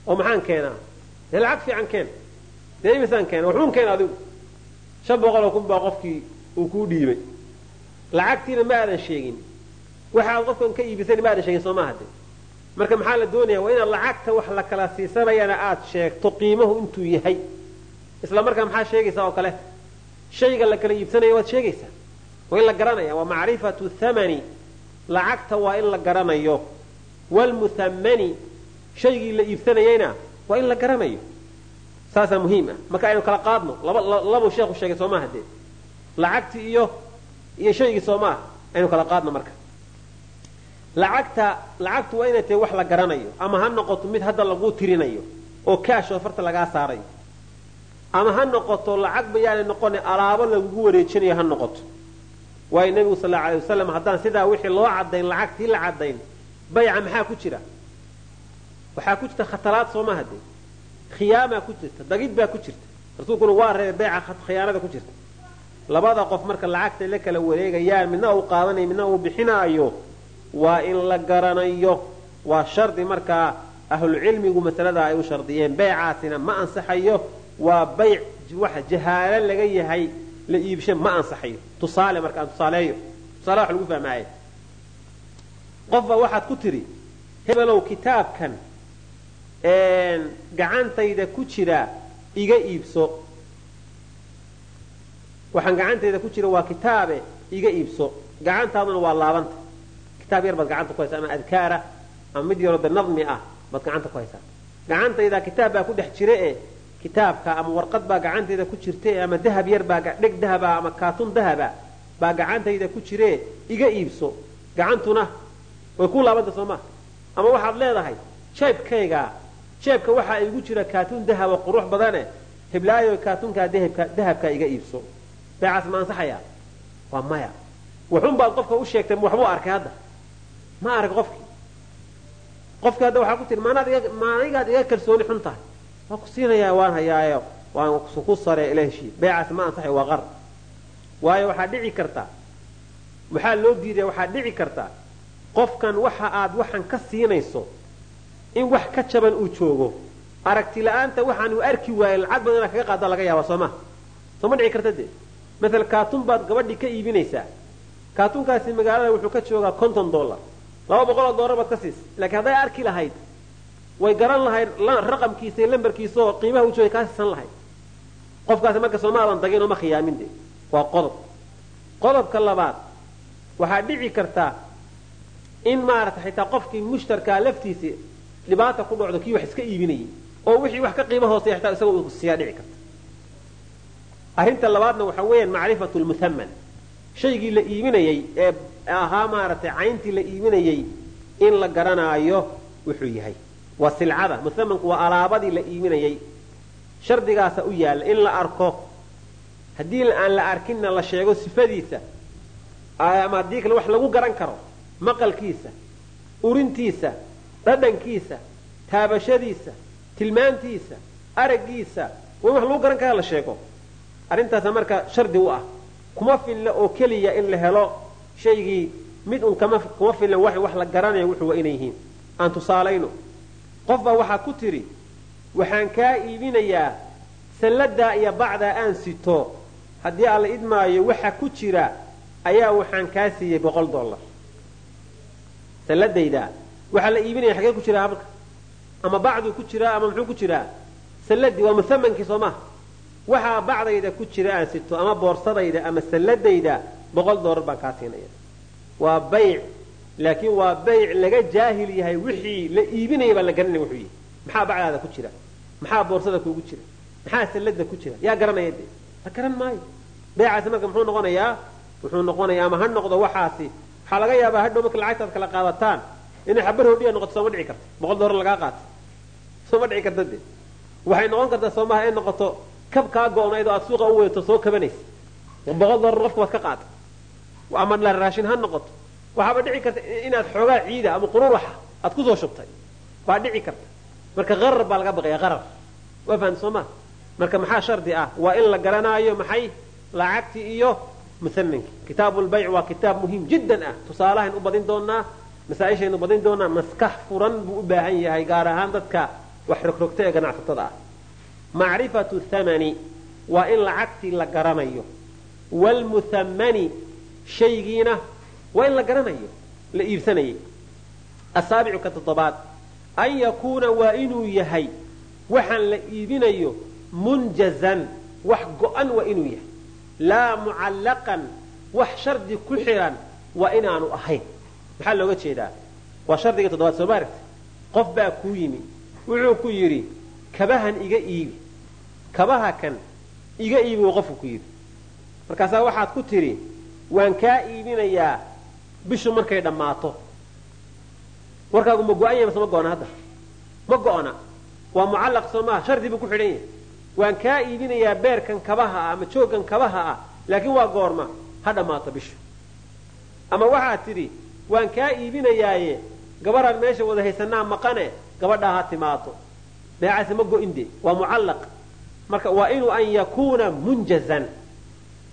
oo maxaan keenaa? Dee lacag fiican keen. Dee imisaan keena waxuun keen adigu. Shan boqoloo kun baa qofkii uu kuu dhiibay. Lacagtiina ma aadan sheegin. Waxaad qofkan ka iibisani ma aadan sheegin soo maaha de marka maxaa la doonaya waa inaad lacagta wax la kala siisanayana aad sheegto qiimahu intuu yahay. Isla markaa maxaa sheegaysaa oo kale? Shayga la kala iibsanaya waad sheegaysaa. Waa in la garanaya waa macrifatu thamani. Lacagta waa in la garanayo wlmuhammani shaygii la iibsanayeyna waa in la garanayo saasaa muhiim ah marka aynu kala qaadno labuu sheekhu sheegay soo maaha dee lacagtii iyo iyo shaygii soo maaha aynu kala qaadno marka lacagta lacagtu waa inay tahay wax la garanayo ama ha noqoto mid hadda laguu tirinayo oo kaashoo farta lagaa saarayo ama ha noqoto lacag bayaanay noqone alaabo lagugu wareejinayo ha noqoto waayo nebigu sal allau alay wasalam haddaan sidaa wixii loo cadayn lacagtii la cadayn bayca maxaa ku jira? Waxaa ku jirta khatalaad soo maaha dee khiyaamaa ku jirta dagid baa ku jirta. Rasuulkuna waa reebay bayca khiyaanada ku jirta. Labada qof marka lacagtay la kala wareegayaan midna uu qaadanayo midna uu bixinaayo waa in la garanayo. Waa shardi markaa ahlucilmigu masalada ay u shardiyeen. Baycaasina ma ansaxayo. Waa bayc waxa jahaalo laga yahay la iibsho ma ansaxayo. Tusaale marka aan tusaaleeyo tusaale wax lagu fahmaaye qofba waxaad ku tidhi hebelow kitaabkan gacantayda ku jira iga iibso. Waxaan gacantayda ku jira waa kitaabe iga iibso. Gacantaaduna waa laabanta. Kitaab yar baad gacanta ku haysaa ama adkaara ama mid yaroo de ah baad gacanta ku haysaa. Gacantayda kitaab baa ku dhex jira e kitaabka ama warqad baa gacantayda ku jirta ama dahab yar baa dheg dahaba ama kaatun dahaba baa gacantayda ku jire iga iibso. Gacantuna way ku laabanta soo maa ama waxaad leedahay jeebkayga jeebka waxaa igu jira kaatun dahaba qurux badane hiblaayo kaatunkaa dahabkaa iga iibso. Beecaas ma ansaxaya? Waa maya. Waxun baad qofka u sheegtay waxbuu arkay hadda. Ma arag qofkii qofkii hadda waxaa ku tii maanigaad iga kalsooni xun tahay. Waa ku siinayaa waan hayaayo waan ku sare ila heshii beecaas ma ansaxay waa qar. Waayo waxaa dhici karta waxaa loo diidaya waxaa dhici karta qofkan waxa aad waxan ka siinayso in wax ka jaban uu joogo aragti la'aanta waxaan uu arki waayey lacag badan inaad kaga qaada laga yaaba sooma soo ma dhici karta dee? Maala kaatun baad gabadhii ka iibinaysaa. Kaatunkaasi magaalada wuxuu ka joogaa konton dollar. Laba boqol oo dollar baad ka siisa laakiin hadday arki lahayd way garan lahayd raqamkiisa iyo lambarkiisa oo qiimaha ujoogay kaa siisan lahayd. Qofkaasi marka soomaadan dagin oo ma khiyaamin de waa qodob. Qodobka labaad waxaa dhici karta in maarata xitaa qofkii mushtarkaa laftiisi dhibaata ku dhacdo kii wax iska iibinayay oo wixii wax ka qiimo hooseya xitaa isaga uu siiyaa dhici karta. Arrinta labaadna waxa weeyaan macrifatu lmuhaman shaygii la iibinayey ee ahaa maaragtay cayntii la iibinayey in la garanaayo wuxuu yahay. Waa silcada muhamanku waa alaabadii la iibinayey shardigaasa u yaalla in la arko. Haddii aan la arkinna la sheego sifadiisa ama haddii kale wax lagu garan karo maqalkiisa urintiisa dhadhankiisa taabashadiisa tilmaantiisa araggiisa waa wax lagu garan kara la sheego. Arrintaasa marka shardi u ah kuma filla oo keliya in la helo shaygii mid un kuma fillan wax la garanayo wuxuu waa inay yihiin. Aan tusaalayno qof baa waxaa ku tidhi waxaan kaa iibinayaa salladaa iyo bacdaa aan sito. Haddii alla idmaayo waxa ku jira ayaa waxaan kaa siiyey boqol dollar salladayda waxaa la iibinaya xagee ku jiraa halka ama bacduu ku jiraa ama muxuu ku jiraa? Salladii waa muhamankii soo maha waxaa bacdayda ku jira aan sito ama boorsadayda ama salladayda boqol dollar baan kaa siinaya. Waa bayc laakiin waa bayc laga jaahil yahay wixii la iibinaya baan la garanaya wuxuu yihi maxaa bacdaada ku jira? Maxaa boorsada kuugu jira? Maxaa sallada ku jira? Yaa garanaya de la garan maayo. Beecaasi marka muxuu noqonayaa? Wuxuu noqonayaa ama ha noqdo waxaasi waxaa laga yaabaa hadhow marka lacagtaad kala qaadataan inay xabar hodhiya noqoto sooma dhici karta boqol dollar lagaa qaato sooma dhici karta de waxay noqon kartaa soomaha in noqoto kab kaa go-nayd oo aad suuqa u weeto soo kabanaysa. Boqol dollar qofka waad ka qaata ama raashin ha noqoto. Waxaaba dhici karta inaad xoogaa ciida ama quruuraxa aad ku soo shubtay. Waa dhici karta. Marka qarar baa laga baqaya qarar waa fahamta soo ma? Marka maxaa shardi ah? Waa in la garanaayo maxay lacagtii iyo musaminki kitaabu lbayc waa kitaab muhiim jiddan ah tusaalahayn u doonaa masaaishaynu badin doonaa maskax furan buu u baahan yahay gaar ahaan dadka wax rogrogta ee ganacsatada ah macrifatu thamani waa in lacagtii la garanayo wlmuhamani shaygiina waa in la garanayo la iibsanayay asaabicu ka toddobaad an yakuuna waa inuu yahay waxaan la iibinayo munjazan wax go-an waa inuu yahay laa mucallaqan wax shardi ku xiran waa inaanu ahayn. Maxaa looga jeedaa? Waa shardiga toddobaad soo maaragta qof baa kuu yimi. Wuxuu ku yidhi kabahan iga iibi. Kabaha kan iga iibi uu qofku ku yidhi. Markaasaa waxaad ku tidhi waan kaa iibinayaa bishu markay dhammaato. Warkaagu ma go-an yahay mase ma go-ona hadda. Ma go-ona waa mucallaq soo maaha. Shardi buu ku xidhan yahay waan kaa iibinayaa beerkan kabaha ah ama jooggan kabaha ah laakiin waa goorma. Ha dhammaato bishu ama waxaad tidhi waan kaa iibinayaaye gabarhaan meesha wada haysanaa maqane gabadhaa ha timaado beecaasi ma go-in de waa mucallaq. Marka waa inuu an yakuuna munjazan.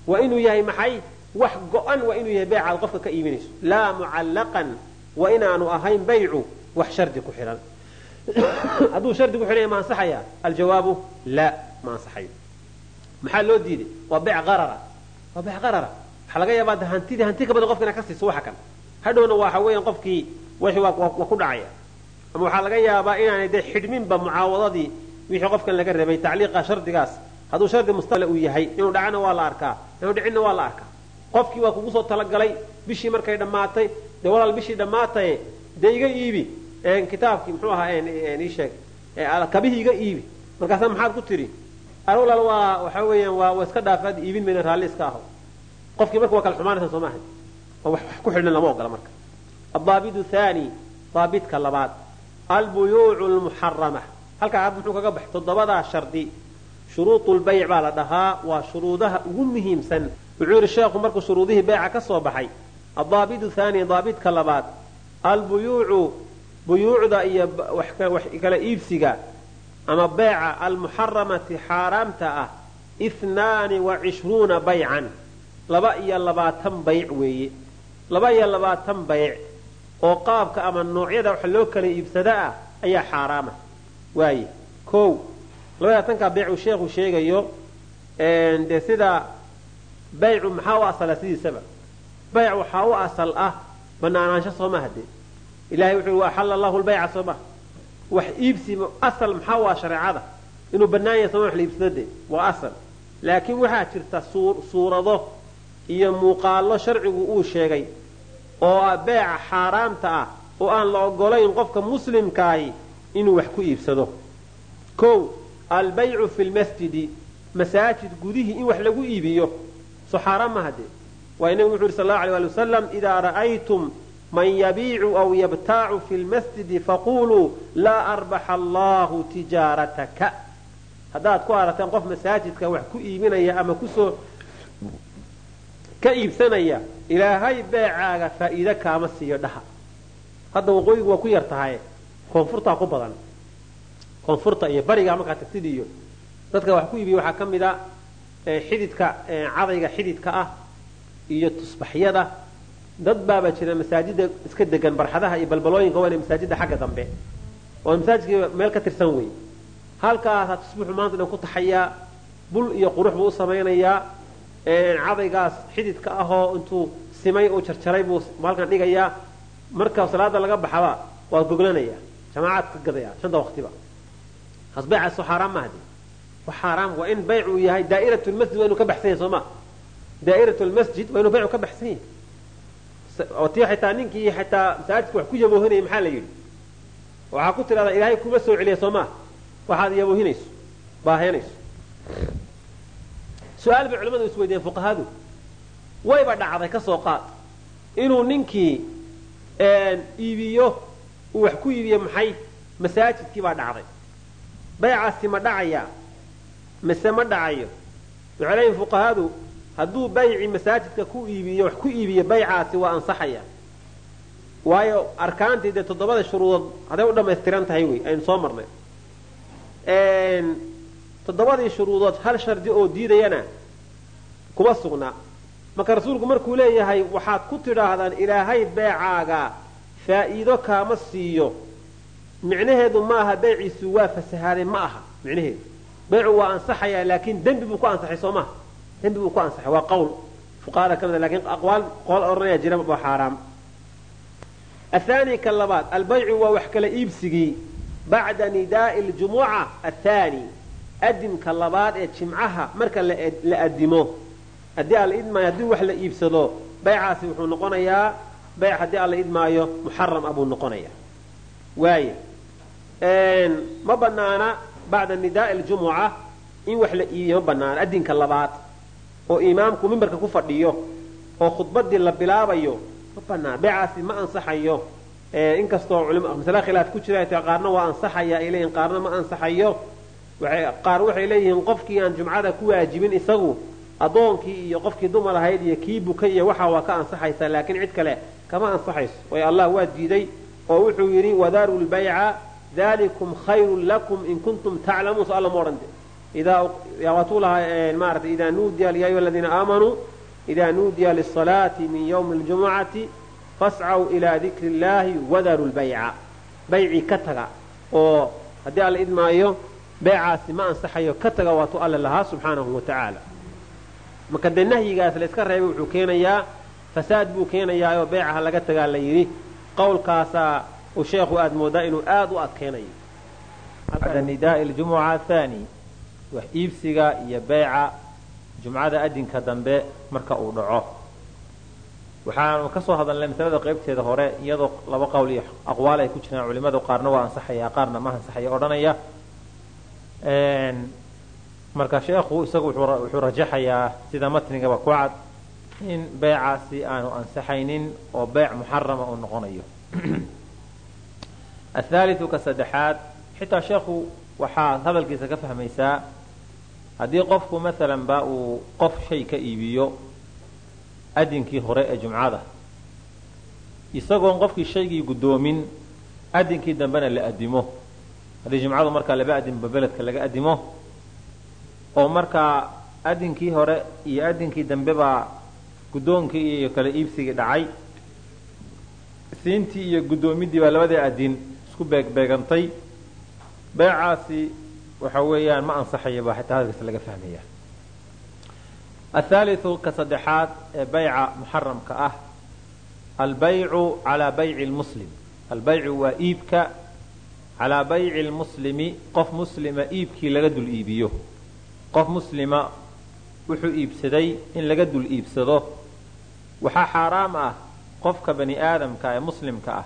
Waa inuu yahay maxay? Wax go-an waa inuu yahay beecaad qofka ka iibinayso. Laa mucallaqan waa inaanu ahayn baycu wax shardi ku xidhan (coughs) hadduu shardi ku xidhanya ma aljawaabu laa ma ansaxayo maxaa loo diiday? Waa beyc qarara. Waa beyc qarara. Waxaa laga yaabaa hantidii hanti ka badan qofka inaad ka siiso waxa kan hadhowna waxa weeyaan qofkii wixii waa ku dhacaya. Ama waxaa laga yaabaa inaanay dee xidhminba mucaawadadii wixii qofkan laga rabay tacliiqa shardigaas. Hadduu shardi mustaqbal uu yahay inuu dhacana waa la arkaa inuu dhicinna waa la arkaa. Qofkii waa kugu soo talagalay bishii markay dhammaatay dee walaal bishii dhammaataye dee iga iibi. Kitaabkii muxuu ahaa ii sheeg. Kabihii iga iibi. Markaasaa maxaad ku tidhi alwalaal waa waxa weeyaan waa waa iska dhaafaad iibin mayna raalli iska aho. Qofkii marka waa kala xumaanaysa soo maaha oo wax ku xidhan lama ogola marka. Adaabidu thani daabidka labaad. Albuyuucu lmuxarama halkaa hadda muxuu kaga baxay? Toddobadaa shardi. Shuruudu lbayc baa la dhahaa. Waa shuruudaha ugu muhiimsan. Wuxuu yidhi sheekhu markuu shuruudihii beyca ka soo baxay adaabidu thani daabidka labaad. Albuyuucu buyuucda iyo wax kala iibsiga ama beyca almuxaramati xaaraamta ah ihnaani wa cishruuna baycan. Laba iyo labaatan bayc weeye. Laba iyo labaatan bayc oo qaabka ama noocyada wax loo kala iibsada ah ayaa xaaraama. Waaye kow labadaatankaa beycuu sheekhu sheegayo dee sida baycu maxaa u asala sidiisaba? Bayc waxaa u asal ah banaanaansho soo maha dee ilahay wuxuu axalla allahu lbayca soo maha wax iibsi asal maxaa waa shareecada? Inuu bannaan yahay wax la iibsado de waa asal. Laakiin waxaa jirta suurado iyo muuqaallo sharcigu uu sheegay oo ah beeca xaaraamta ah oo aan la ogolayn qofka muslimkaahi inuu wax ku iibsado. Kow albaycu fi lmasjidi masaajid gudihii in wax lagu iibiyo. So xaaraan maha dee? Waa inabigu wuxu uhi sal allau alay ali wasalam idaa ra'aytum man yabiicu aw yabtaacu fi lmasjidi faquluu laa arbaxa allahu tijaarataka. Haddaad ku arataan qof masaajidka wax ku iibinaya ama ku soo ka iibsanaya ilaahay beecaaga faa'iide kaama siiyo dhaha. Hadda waqooyigu waa ku yar tahay koonfurtaa ku badan. Koonfurta iyo bariga markaa tagtid iyo dadka wax ku iibiya waxaa ka mid a xididka cadayga xididka ah iyo tusbaxyada dad baaba jira masaajida iska degan barxadaha iyo balbalooyinka waa masaajida xagga dambe. Oo masaajidkii meel ka tirsan wey halkaasaa tusbuxu maanta dhan ku taxayaa bul iyo qurux buu u samaynayaa cadaygaas xididka ahoo intuu simay uu jarjaray buu halkan dhigayaa. Marka salaada laga baxaba waa goglanaya jamaacaad ka gadaya shanta waqtiba. Kaas baycaas xaaraam mahdi xaaraam waa in bayc uu yahay daa'irat lmasjid waa ka baxsan yahay soo ma? Daa'irat lmasjid waa inuu baycu ka baxsan yahay tii xitaa ninkii xitaa masaajidka wax ku yaboohinayay maxaa la yidhi? Waxaa ku tidhahdaa ilaahay kuma soo celiya soo waxaad yaboohinayso baaheynayso su'aal bay culamadu isweydiiyeen fuqahadu. Wayba dhacday ka soo qaad. Inuu ninkii iibiyo uu wax ku iibiyo maxay? Masaajidkii baa dhacday. Baycaasi ma dhacaya mise ma dhacayo? Waxay fuqahadu hadduu bayci masaajidka ku iibiyo wax ku iibiyo baycaasi waa ansaxaya. Waayo arkaantii dee toddobada shuruudood hadday u dhammaystiran tahay wey aynu soo marnay. Toddobadii shuruudood hal shardi oo diidayana kuma sugnaa marka rasuulku markuu leeyahay waxaad ku tidhaahdaan ilaahay beecaaga faa'iido kaama siiyo. Micnaheedu maaha beeciisu waa fasahaaday ma aha micnaheedu. Beecu waa ansaxaya laakiin dembi buu ku ansaxay soo maha dembi buu ku ansaxay waa qowl fuqahada ka mid laakiin aqwaal qool odhanaya jira waa xaaraam. Athani ka labaad albaycu waa wax kala iibsigii bacda nidaa'i ljumuca athani. Adimka labaad ee jimcaha marka la adimo haddii alla idmaayo haddii wax la iibsado baycaasi wuxuu noqonayaa bayc haddii alla idmaayo muxaram a buu noqonaya waaya ma banaana bacda nidaa'i ljumuca in wax la iibiyo ma banaana adinka labaad oo imaamku mimbarka ku fadhiyo oo khudbadii la bilaabayo ma baycaasi ma ansaxayo. Inkastoo masale khilaaf ku jira qaarna waa ansaxaya ay leeyihiin qaarna ma ansaxayo. Qaar waxay leeyihiin qofkii aan jumcada ku waajibin isagu addoonkii iyo qofkii dumar ahayd iyo kii buka iyo waxa waa ka ansaxaysa laakiin cid kale kama ansaxayso. Waayo allah waa diiday oo wuxuu yidhi wadaru lbayca dalikum khayrun lakum in kuntum taclamuun so alla ma odhante maarata idaa nuudiya ya ayuha aladiina aamanuu idaa nuudiya lisalaati min ywmi ljumucati fascaw ilaa dikri illahi wadaru lbayca baycii ka taga oo haddii alla idmaayo beecaasi ma ansaxayo ka taga waatuu alle lahaa subxaanahu wa marka dee nahyigaas la iska reebay wuxuu keenayaa fasaad buu keenayaayoo beecaha laga tagaa la yidhi qowlkaasaa uu sheekhu aad moodaa inuu aad u adkeenayo wax iibsiga iyo beyca jumcada adinka dambe marka uu dhaco. Waxaanu ka soo hadalnay masalada qaybteeda hore iyadoo laba qowl iyo aqwaal ay ku jiraan culimadu qaarna waa ansaxaya qaarna ma ansaxaya odhanaya marka sheekhu isagu wuxuu rajaxayaa sida matnigaba ku cad in beycaasi aanu ansaxaynin oo beyc muxarama uu noqonayo. (clears throat) Athaaliu ka saddexaad xitaa sheekhu waxaad hadalkiisa ka fahmaysaa haddii qofku maalan ba uu qof shay ka iibiyo adinkii hore ee jumcada isagoon qofkii shaygii guddoomin adinkii dambena la adimo haddii jumcadu markaa laba adinba beledka laga adimo oo markaa adinkii hore iyo adinkii dambe baa guddoonkii iyo kala iibsigii dhacay siintii iyo guddoomiddii baa labada adin isku beegbeegantay beecaasi waxa weeyaan ma ansaxaya baa xitaa hadalkiisa laga fahmaya athaaliu ka saddexaad ee bayca muxaramka ah albaycu calaa bayci lmuslim albaycu waa iibka calaa bayci lmuslimi qof muslima iibkii laga dul iibiyo. Qof muslima wuxuu iibsaday in laga dul iibsado. Waxaa xaaraam ah qofka bani aadamka ee muslimka ah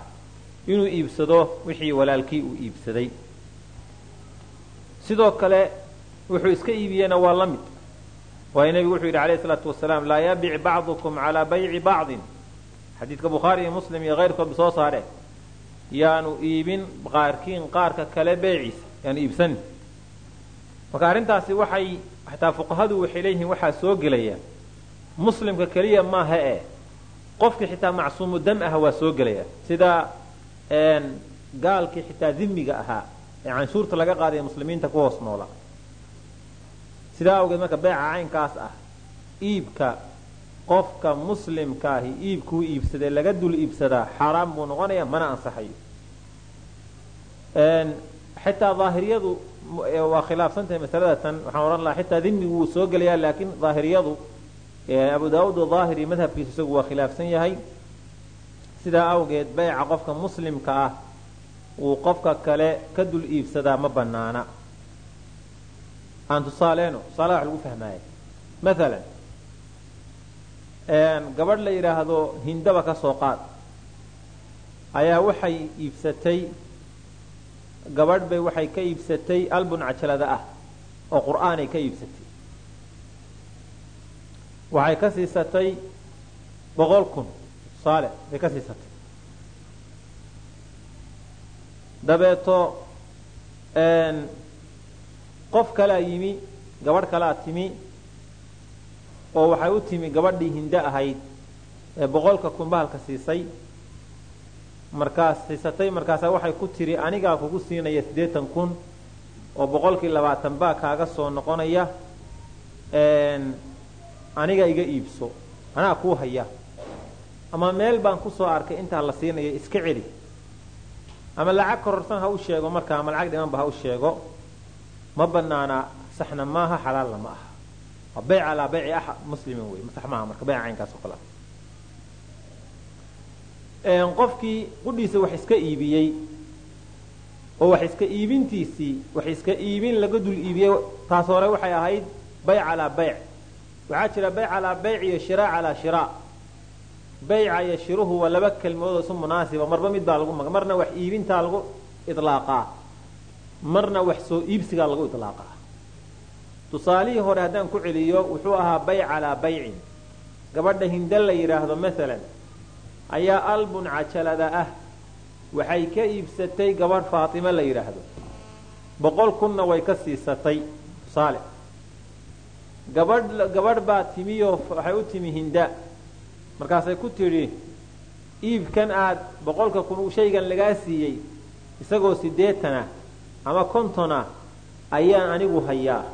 inuu iibsado wixii walaalkii uu iibsaday sidoo kale wuxuu iska iibiyena waa la mid. Waayo nebigu wuxuu yidhi alayh salaatu wasalaam laa yabic bacdukum calaa bayci bacdin. Xadiidka bukhaari iyo muslim iyo keyrkoodba soo saare. Yaanu iibin qaarkiin qaarka kale beeciisa yaanu iibsanin. Marka arrintaasi waxay xataa fuqahadu waxay leeyihiin waxaa soo gelaya. Muslimka keliya maaha e qofkii xitaa macsuumu dam ah waa soo gelaya. Sida gaalkii xitaa dimiga ahaa ee canshuurta laga qaadaya muslimiinta ku hoos noola. Sidaa awgeed marka beeca caynkaas ah iibka qofka muslimkaahi iibkuu iibsadee laga dul iibsadaa xaaraan buu noqonaya mana ansaxayo. Xitaa daahiriyadu waa khilaafsantahay masalada tan waxaan odhan lahaa xitaa dimigu wuu soo gelayaa laakiin daahiriyadu abu daauud daahiri madhabkiisu isagu waa khilaafsan yahay. Sidaa awgeed bayca qofka muslimka ah uu qofka kale ka dul iibsadaa ma banaana aan tusaaleeno tusaale wax lagu fahmaaya maalan gabadh la yidhaahdo hindaba ka soo qaad. Ayaa waxay iibsatay gabadh bay waxay ka iibsatay albun cajalada ah oo qur'aanay ka iibsatay. Waxay ka siisatay boqol kun tusaale bay ka siisatay dabeeto qof kalaa yimi gabadh kalaa timi oo waxay u timi gabadhii hindo ahayd ee boqolka kun bahalka siisay markaas siisatay markaasaa waxay ku tiri anigaa kugu siinaya siddeetan kun oo boqolkii labaatan baa kaaga soo noqonaya aniga iga iibso anaa kuu haya. Ama meel baan ku soo arkay intaa la siinaya iska celi ama lacag kororsan ha u sheego markaa ama lacag dhimanba ha u sheego ma banaana saxna maaha xalaalna ma aha waa bayc alaa bayci a muslimin wey sax maaha marka bayca caynkaas oo kale ah qofkii qudhiisa wax iska iibiyey oo wax iska iibintiisii wax iska iibin laga dul iibiyey taas hore waxay ahayd bayc alaa bayc. Waxaa jira bayc alaa bayc iyo shiraa calaa shiraa bayca iyo shiruhu waa laba kelmadood isu munaasiba marba mid baa lagu maga marna wax iibintaa lagu idlaaqaa marna wax soo iibsigaa lagu idlaaqaa. Tusaalihii hore haddaan ku celiyo wuxuu ahaa bayc calaa baycin. Gabadha hinda la yidhaahdo maalan ayaa albun cajalada ah. Waxay ka iibsatay gabadh faatima la yidhaahdo boqol kunna way ka siisatay tusaale. Gabadh gabadh baa timiyoo waxay u timi hinda markaasay ku tidhi iibkan aad boqolka kun shaygan lagaa siiyey isagoo siddeetana ama kontona ayaan anigu hayaa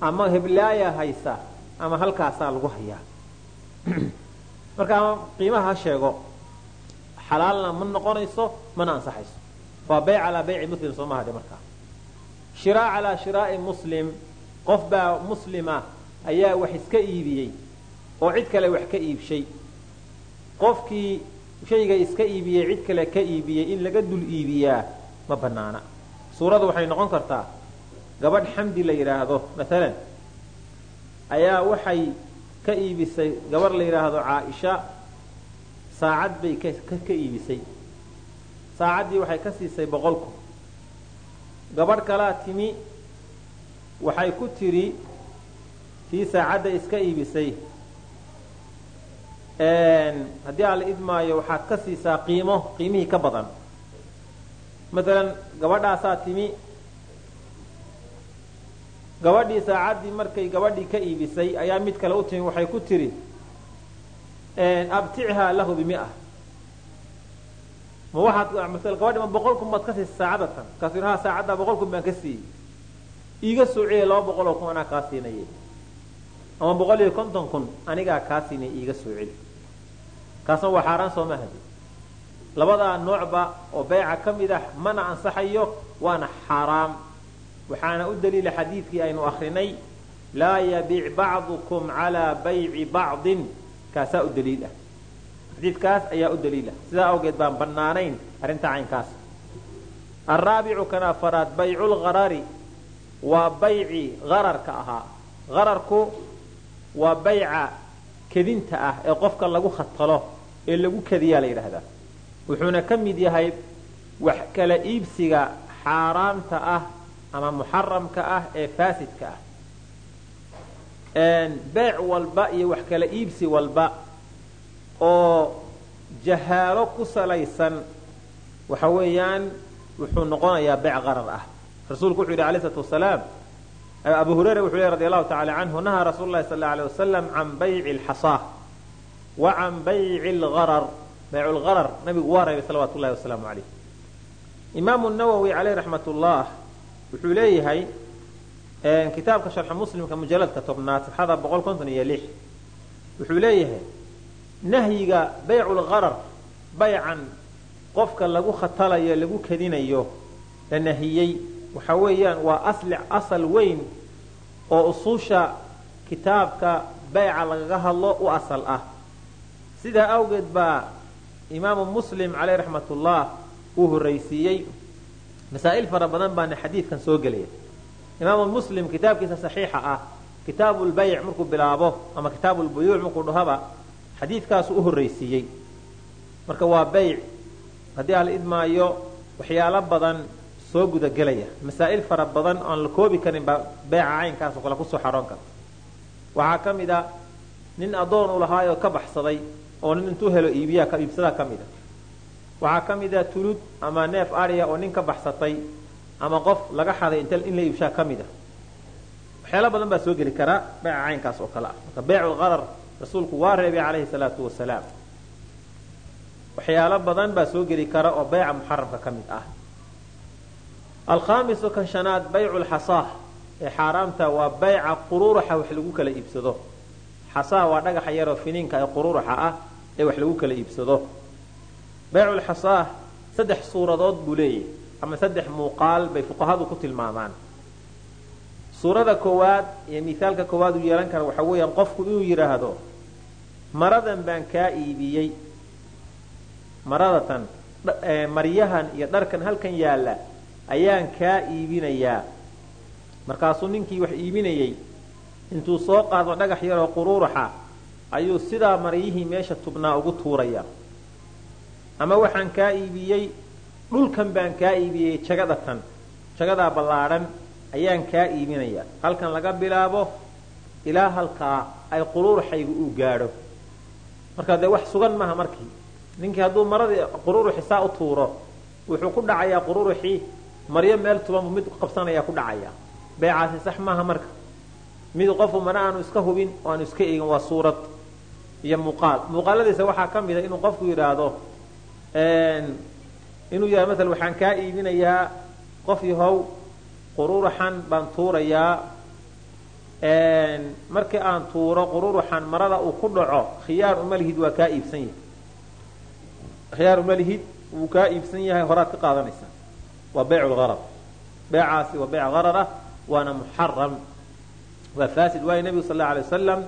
ama heblaaya haysa ama halkaasaa lagu hayaa. (clears throat) Marka ama qiimaha ha sheego xalaalna ma noqonayso mana ansaxayso. Waa bayc calaa bayci muslim soo maha markaa shiraa calaa shiraa'i muslim qof baa muslima ayaa wax iska iibiyey oo cid kale wax ka iibshay. Qofkii shayga iska iibiyey cid kale ka iibiyey in laga dul iibiyaa ma banaana suuradu waxay noqon kartaa gabadh xamdi la yidhaahdo maalan ayaa waxay ka iibisay gabarh la yidhaahdo caaisha saacad bay ka iibisay. Saacaddii waxay ka siisay boqol kun gabadh kalaa timi waxay ku tidhi tii saacadda iska iibisay haddii aan la idmaayo waxaad ka siisaa qiimo qiimihii ka badan. Maalan gabadhaasaa timi. Gabadhii saacaddii markay gabadhii ka iibisay ayaa mid kale u timi waxay ku tidhi abtichaa lahu bimia ma waxaad maala gabadhi ma boqol kun baad ka siisay saacadatan markaasu ha saacaddaa boqol kun baan ka siiyey. Iiga soo celiya laba boqol oo kun anaa kaa siinaye. Ama boqol iyo konton kun anigaa kaa siinay iiga soo celi kaasna waa xaaraan soo mahadi labadaa noocba oo bayca ka mid ah mana ansaxayo waana xaaraam. Waxaana u daliila xadiidkii aynu akrinay laa yabiic bacdukum calaa bayci bacdin. Kaasaa u daliil ah. Xadiidkaas ayaa u daliil ah sidaa awgeed baan bannaanayn arrinta caynkaas. Araabicu kan afaraad bayculgarari waa bayci qararka ahaa. Qararku waa bayca kedinta ah ee qofka lagu khatalo ee lagu kadiyaa la yidhaahdaa. Wuxuuna ka mid yahay wax kala iibsiga xaaraamta ah ama muxaramka ah ee faasidka ah. Beec walba iyo wax kala iibsi walba oo jahaalo ku salaysan waxa weeyaan wuxuu noqonayaa beec qarar ah. Rasuulku wuxuu yidhi alay slatu wasalaam abu hurayra wuxuu ley radi allahu tacala canhu nahaa rasuulu sal alay wasalam can bayci alxasaa wa can bayci algarar baycu lgarar nabigu waa reebay salawatu llahi wasalaamu calayh. Imaamu nawowi caleyh raxmat ullah wuxuu leeyahay kitaabka sharxa muslimka mujaladka tobnaad safxada boqol konton iyo lix wuxuu leeyahay nahyiga bayculgarar baycan qofka lagu khatalayo lagu kadinayo la nahiyey waxa weeyaan waa asli asal weyn oo usuusha kitaabka bayca lagaga hadlo u asal ah sidaa awgeed baa imaamu muslim caleyh raxmatullah uu horraysiiyey. Masaa'il fara badan baana xadiidkan soo gelaya. Imaamu muslim kitaabkiisa saxiixa ah kitaabu lbayc markuu bilaabo ama kitaabu lbuyuuc markuu dhahaba xadiidkaasu u horraysiiyey. Marka waa bayc haddii aan la idmaayo waxyaalo badan soo gudagelaya masaa'il fara badan oan la koobi karin baa beeca caynkaasoo kale ku soo xaroon karta. Waxaa ka mid a nin addoon u lahaayoo ka baxsaday oo nin intuu helo iibiyaa iibsadaa ka mid a. Waxaa ka mid a tulud ama neef adhiya oo nin ka baxsatay ama qof laga xaday int in la iibshaa ka mid a. Waxyaalo badan baa soo geli karaa beeca caynkaas oo kale ah. Marka beycu lqarar rasuulku waa reebay calayhi salaatu wasalaam. Waxyaalo badan baa soo geli kara oo beyca muxaramka ka mid ah. Alkhaamisu kan shanaad baycu lxasaah ee xaaraamta waa bayca quruuraxa wax lagu kala iibsado xasaah waa dhagaxa yaroo finiinka ee quruuraxa ah ee wax lagu kala iibsado. Bayculxasaah saddex suuradood buu leeyahy ama saddex muuqaal bay fuqahadu ku tilmaamaan. Suurada koowaad iyo mithaalka koowaad uu yeelan kara waxa weeyaan qofku inuu yidhaahdo maradan baan kaa iibiyey. Maradatan maryahan iyo dharkan halkan yaalla ayaan kaa iibinayaa. Markaasuu ninkii wax iibinayey intuu soo qaado dhagax yaroo quruuraxa ayuu sidaa maryihii meesha tubnaa ugu tuuraya. Ama waxaan kaa iibiyey dhulkan baan kaa iibiyey jagada tan jagadaa ballaadhan ayaan kaa iibinaya. Halkan laga bilaabo ilaa halkaa ay quruuraxaygu uu gaadho. Markaa dee wax sugan maaha markii. Ninkii hadduu maradii quruuruxi saa u tuuro wuxuu ku dhacayaa quruuruxii maryo meel tubanbu mid qabsanayaa ku dhacaya beecaasi sax maaha marka mid qofu mana aanu iska hubin oo aanu iska eegin waa suurad iyo muuqaal. Muuqaaladiisa waxaa ka mid a inuu qofku yidhaahdo inuu yidhahdo maala waxaan kaa iibinayaa qof yahow quruuraxan baan tuurayaa. Markii aan tuuro qururuxan marada uu ku dhaco khiyaar umalihid waa kaa iibsan yahay. Khiyaar umalihid wuu kaa iibsan yahay horaad ka qaadanaysaa waa bayc lgarad beecaasi waa beyc garad ah waana muxaram waa fasid waayo nebigu sal alla alay wasalam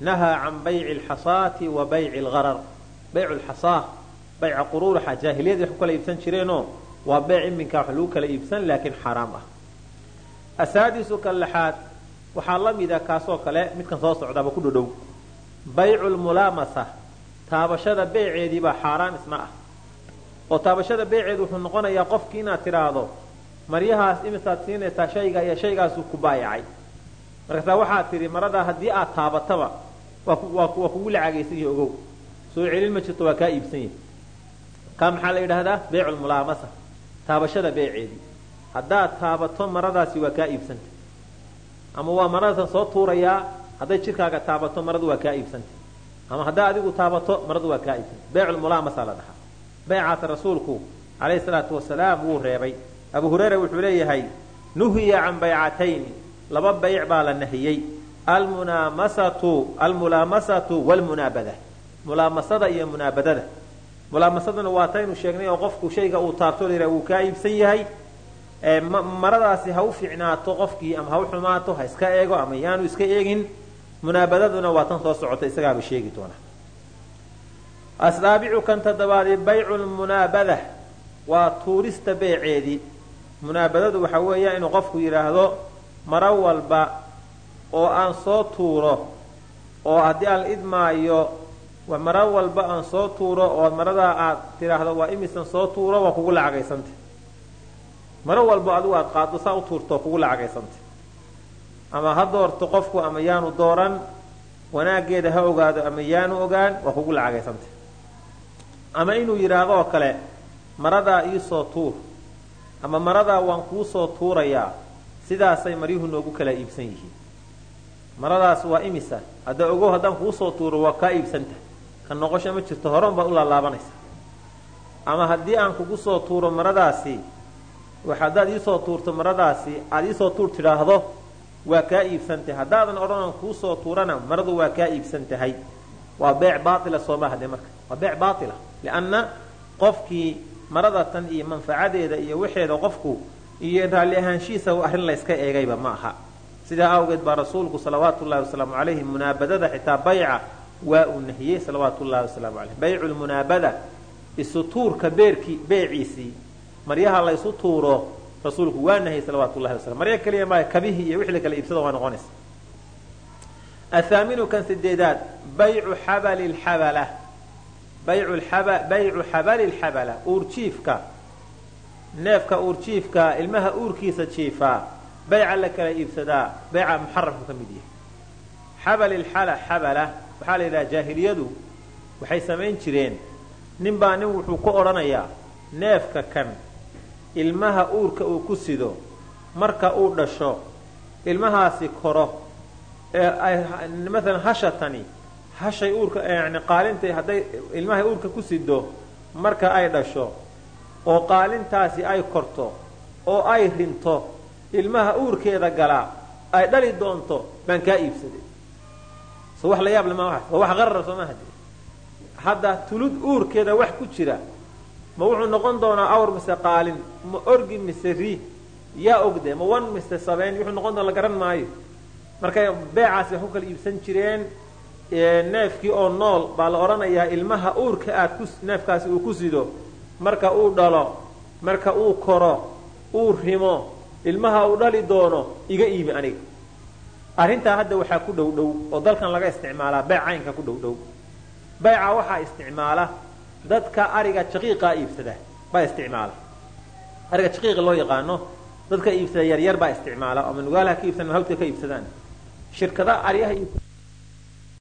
nahaa can bayci alxasaati wa bayci algarar bayc lxasaa bayca qururuxa jaahiliyadii wax ku kala iibsan jireenoo waa beyc iminkaa wax lagu kala iibsan laakiin xaaraam ah. Asaadisu ka lixaad waxaa la mida kaasoo kale midkan soo socdaaba ku dhodhow baycu lmulaamasa taabashada beeceediibaa xaaraan isna ah. Oo taabashada beeceedu wuxuu noqonayaa qofkii inaad tidhaahdo maryahaas imisaad siinaysaa ku baayacay markaasaa waxaad tidhi maradaa haddii aad taabataba waa kugu lacagaysan yahi ogow. Soo celin ma jirto waa kaa iibsan yahi kaa maxaa la yidhaahdaa? Beycu lmulaamasa taabashada beeceedii. Haddaad taabato maradaasi waa kaa iibsanta ama waa maradasan soo tuurayaa hadday jirkaaga taabato maradu waa kaa iibsanta ama haddaa adigu taabato maradu waa kaa iibsanta beyculmulaamasa la dhahaa. Beycaasa rasuulku calayhi salaatu wasalaam wuu reebay. Abu hureyra wuxuu leeyahay nuhiya can baycatayni laba bayc baa la nahiyey. Almunaamasatu almulaamasatu wlmunaabada mulaamasada iyo munaabadada. Mulaamasadana waa taynu sheegnay oo qofku shayga uu taabto la wuu kaa iibsan yahay. Maradaasi ha u fiicnaato qofkii ama ha u xumaato ha iska eego ama yaanu iska eegin. Munaabadaduna waa tan soo socota isagaaba sheegi doona. Asraabicu kan toddobaadi baycu lmunaabada waa tuurista beeceedii munaabadadu waxa weeya inuu qofku yidhaahdo maro walba oo aan soo tuuro oo haddii aan la idmaayo maro walba aan soo tuuro oo maradaa aad tidhaahdo waa imisan soo tuuro waa kugu lacagaysanta maro walbo adigu aad qaaddo saa u tuurto kugu lacagaysanta ama ha doorto qofku ama yaanu dooran wanaaggeeda ha ogaado ama yaanu ogaan waa kugu lacagaysanta ama inuu yidhaahdo oo kale maradaa iisoo tuur ama maradaa waan kuu soo tuurayaa sidaasay maryuhu noogu kala iibsan yihiin. Maradaas waa imisa hadda ogow haddaan kuu soo tuuro waa kaa iibsanta. Ka noqosho ma jirto horan baad u laalaabanaysa ama haddii aan kugu soo tuuro maradaasi haddaad iisoo tuurto maradaasi aad iisoo tuur tidhaahdo waa kaa iibsantahay haddaadan odhanan kuu soo tuurana maradu waa kaa iibsan tahay. Waa beec baaila sooma hade marka. Waa beec baaila lianna qofkii marada tan iyo manfacadeeda iyo waxeeda qofku iyo raalli ahaanshihiisa arrin layska eegayba ma aha. Sidaa awgeed baa rasuulku salawaatu ullahi wasalaamu calayhi munaabadada xitaa bayca waa uu nahiyey salawaatu ullahi wasalaamu caleyh baycu lmunaabada isu tuurka beerkii beeciisii maryaha laysu tuuro rasuulku waa nahiyey salawaatu llahi wasalam marya keliya maayo kabihii iyo wixii la kala waa noqonaysa. Athaaminu kan sideedaad baycu xabali lxabala baycu xabali lxabala uurjiifka neefka uurjiifka ilmaha uurkiisa jiifaa bayca la kala iibsadaa bayca muxaramku ka mid yahay. Xabali lxala xabala waxaa la yidhaha jaahiliyadu waxay samayn jireen. Nin baa nin wuxuu ku odhanayaa neefka kan ilmaha uurka uu ku sido marka uu dhasho ilmahaasi koro maalan hashatani hashay uurka yani qaalintay hadday ilmahay uurka ku sido marka ay dhasho oo qaalintaasi ay korto oo ay rinto ilmaha uurkeeda galaa ay dhali doonto baan kaa iibsaday. So wax la yaab lama waa wax qarara soo maha de hadda tulud uurkeeda wax ku jira ma wuxuu noqon doonaa awr mise qaalin ma orgi mise ri yaa ogde ma wan mise sabeen wuxuu noqon doona la garan maayo. Marka beecaasi wax ku kala iibsan jireen neefkii oo nool baa la odhanayaa ilmaha uurka aad neefkaasi uu ku sido marka uu dhalo marka uu koro uu rimo ilmaha uu dhali doono iga iimi aniga. Arrintaa hadda waxaa ku dhow dhow oo dalkan laga isticmaalaa beyc caynka ku dhow dhow. Bayca waxaa isticmaala dadka ariga jaqiiqaa iibsada baa isticmaala. Ariga jaqiiqa loo yaqaano dadka iibsada yaryar baa isticmaala oo manugaalaha ka iibsan hawdka ka iibsadaan. Shirkada aryaha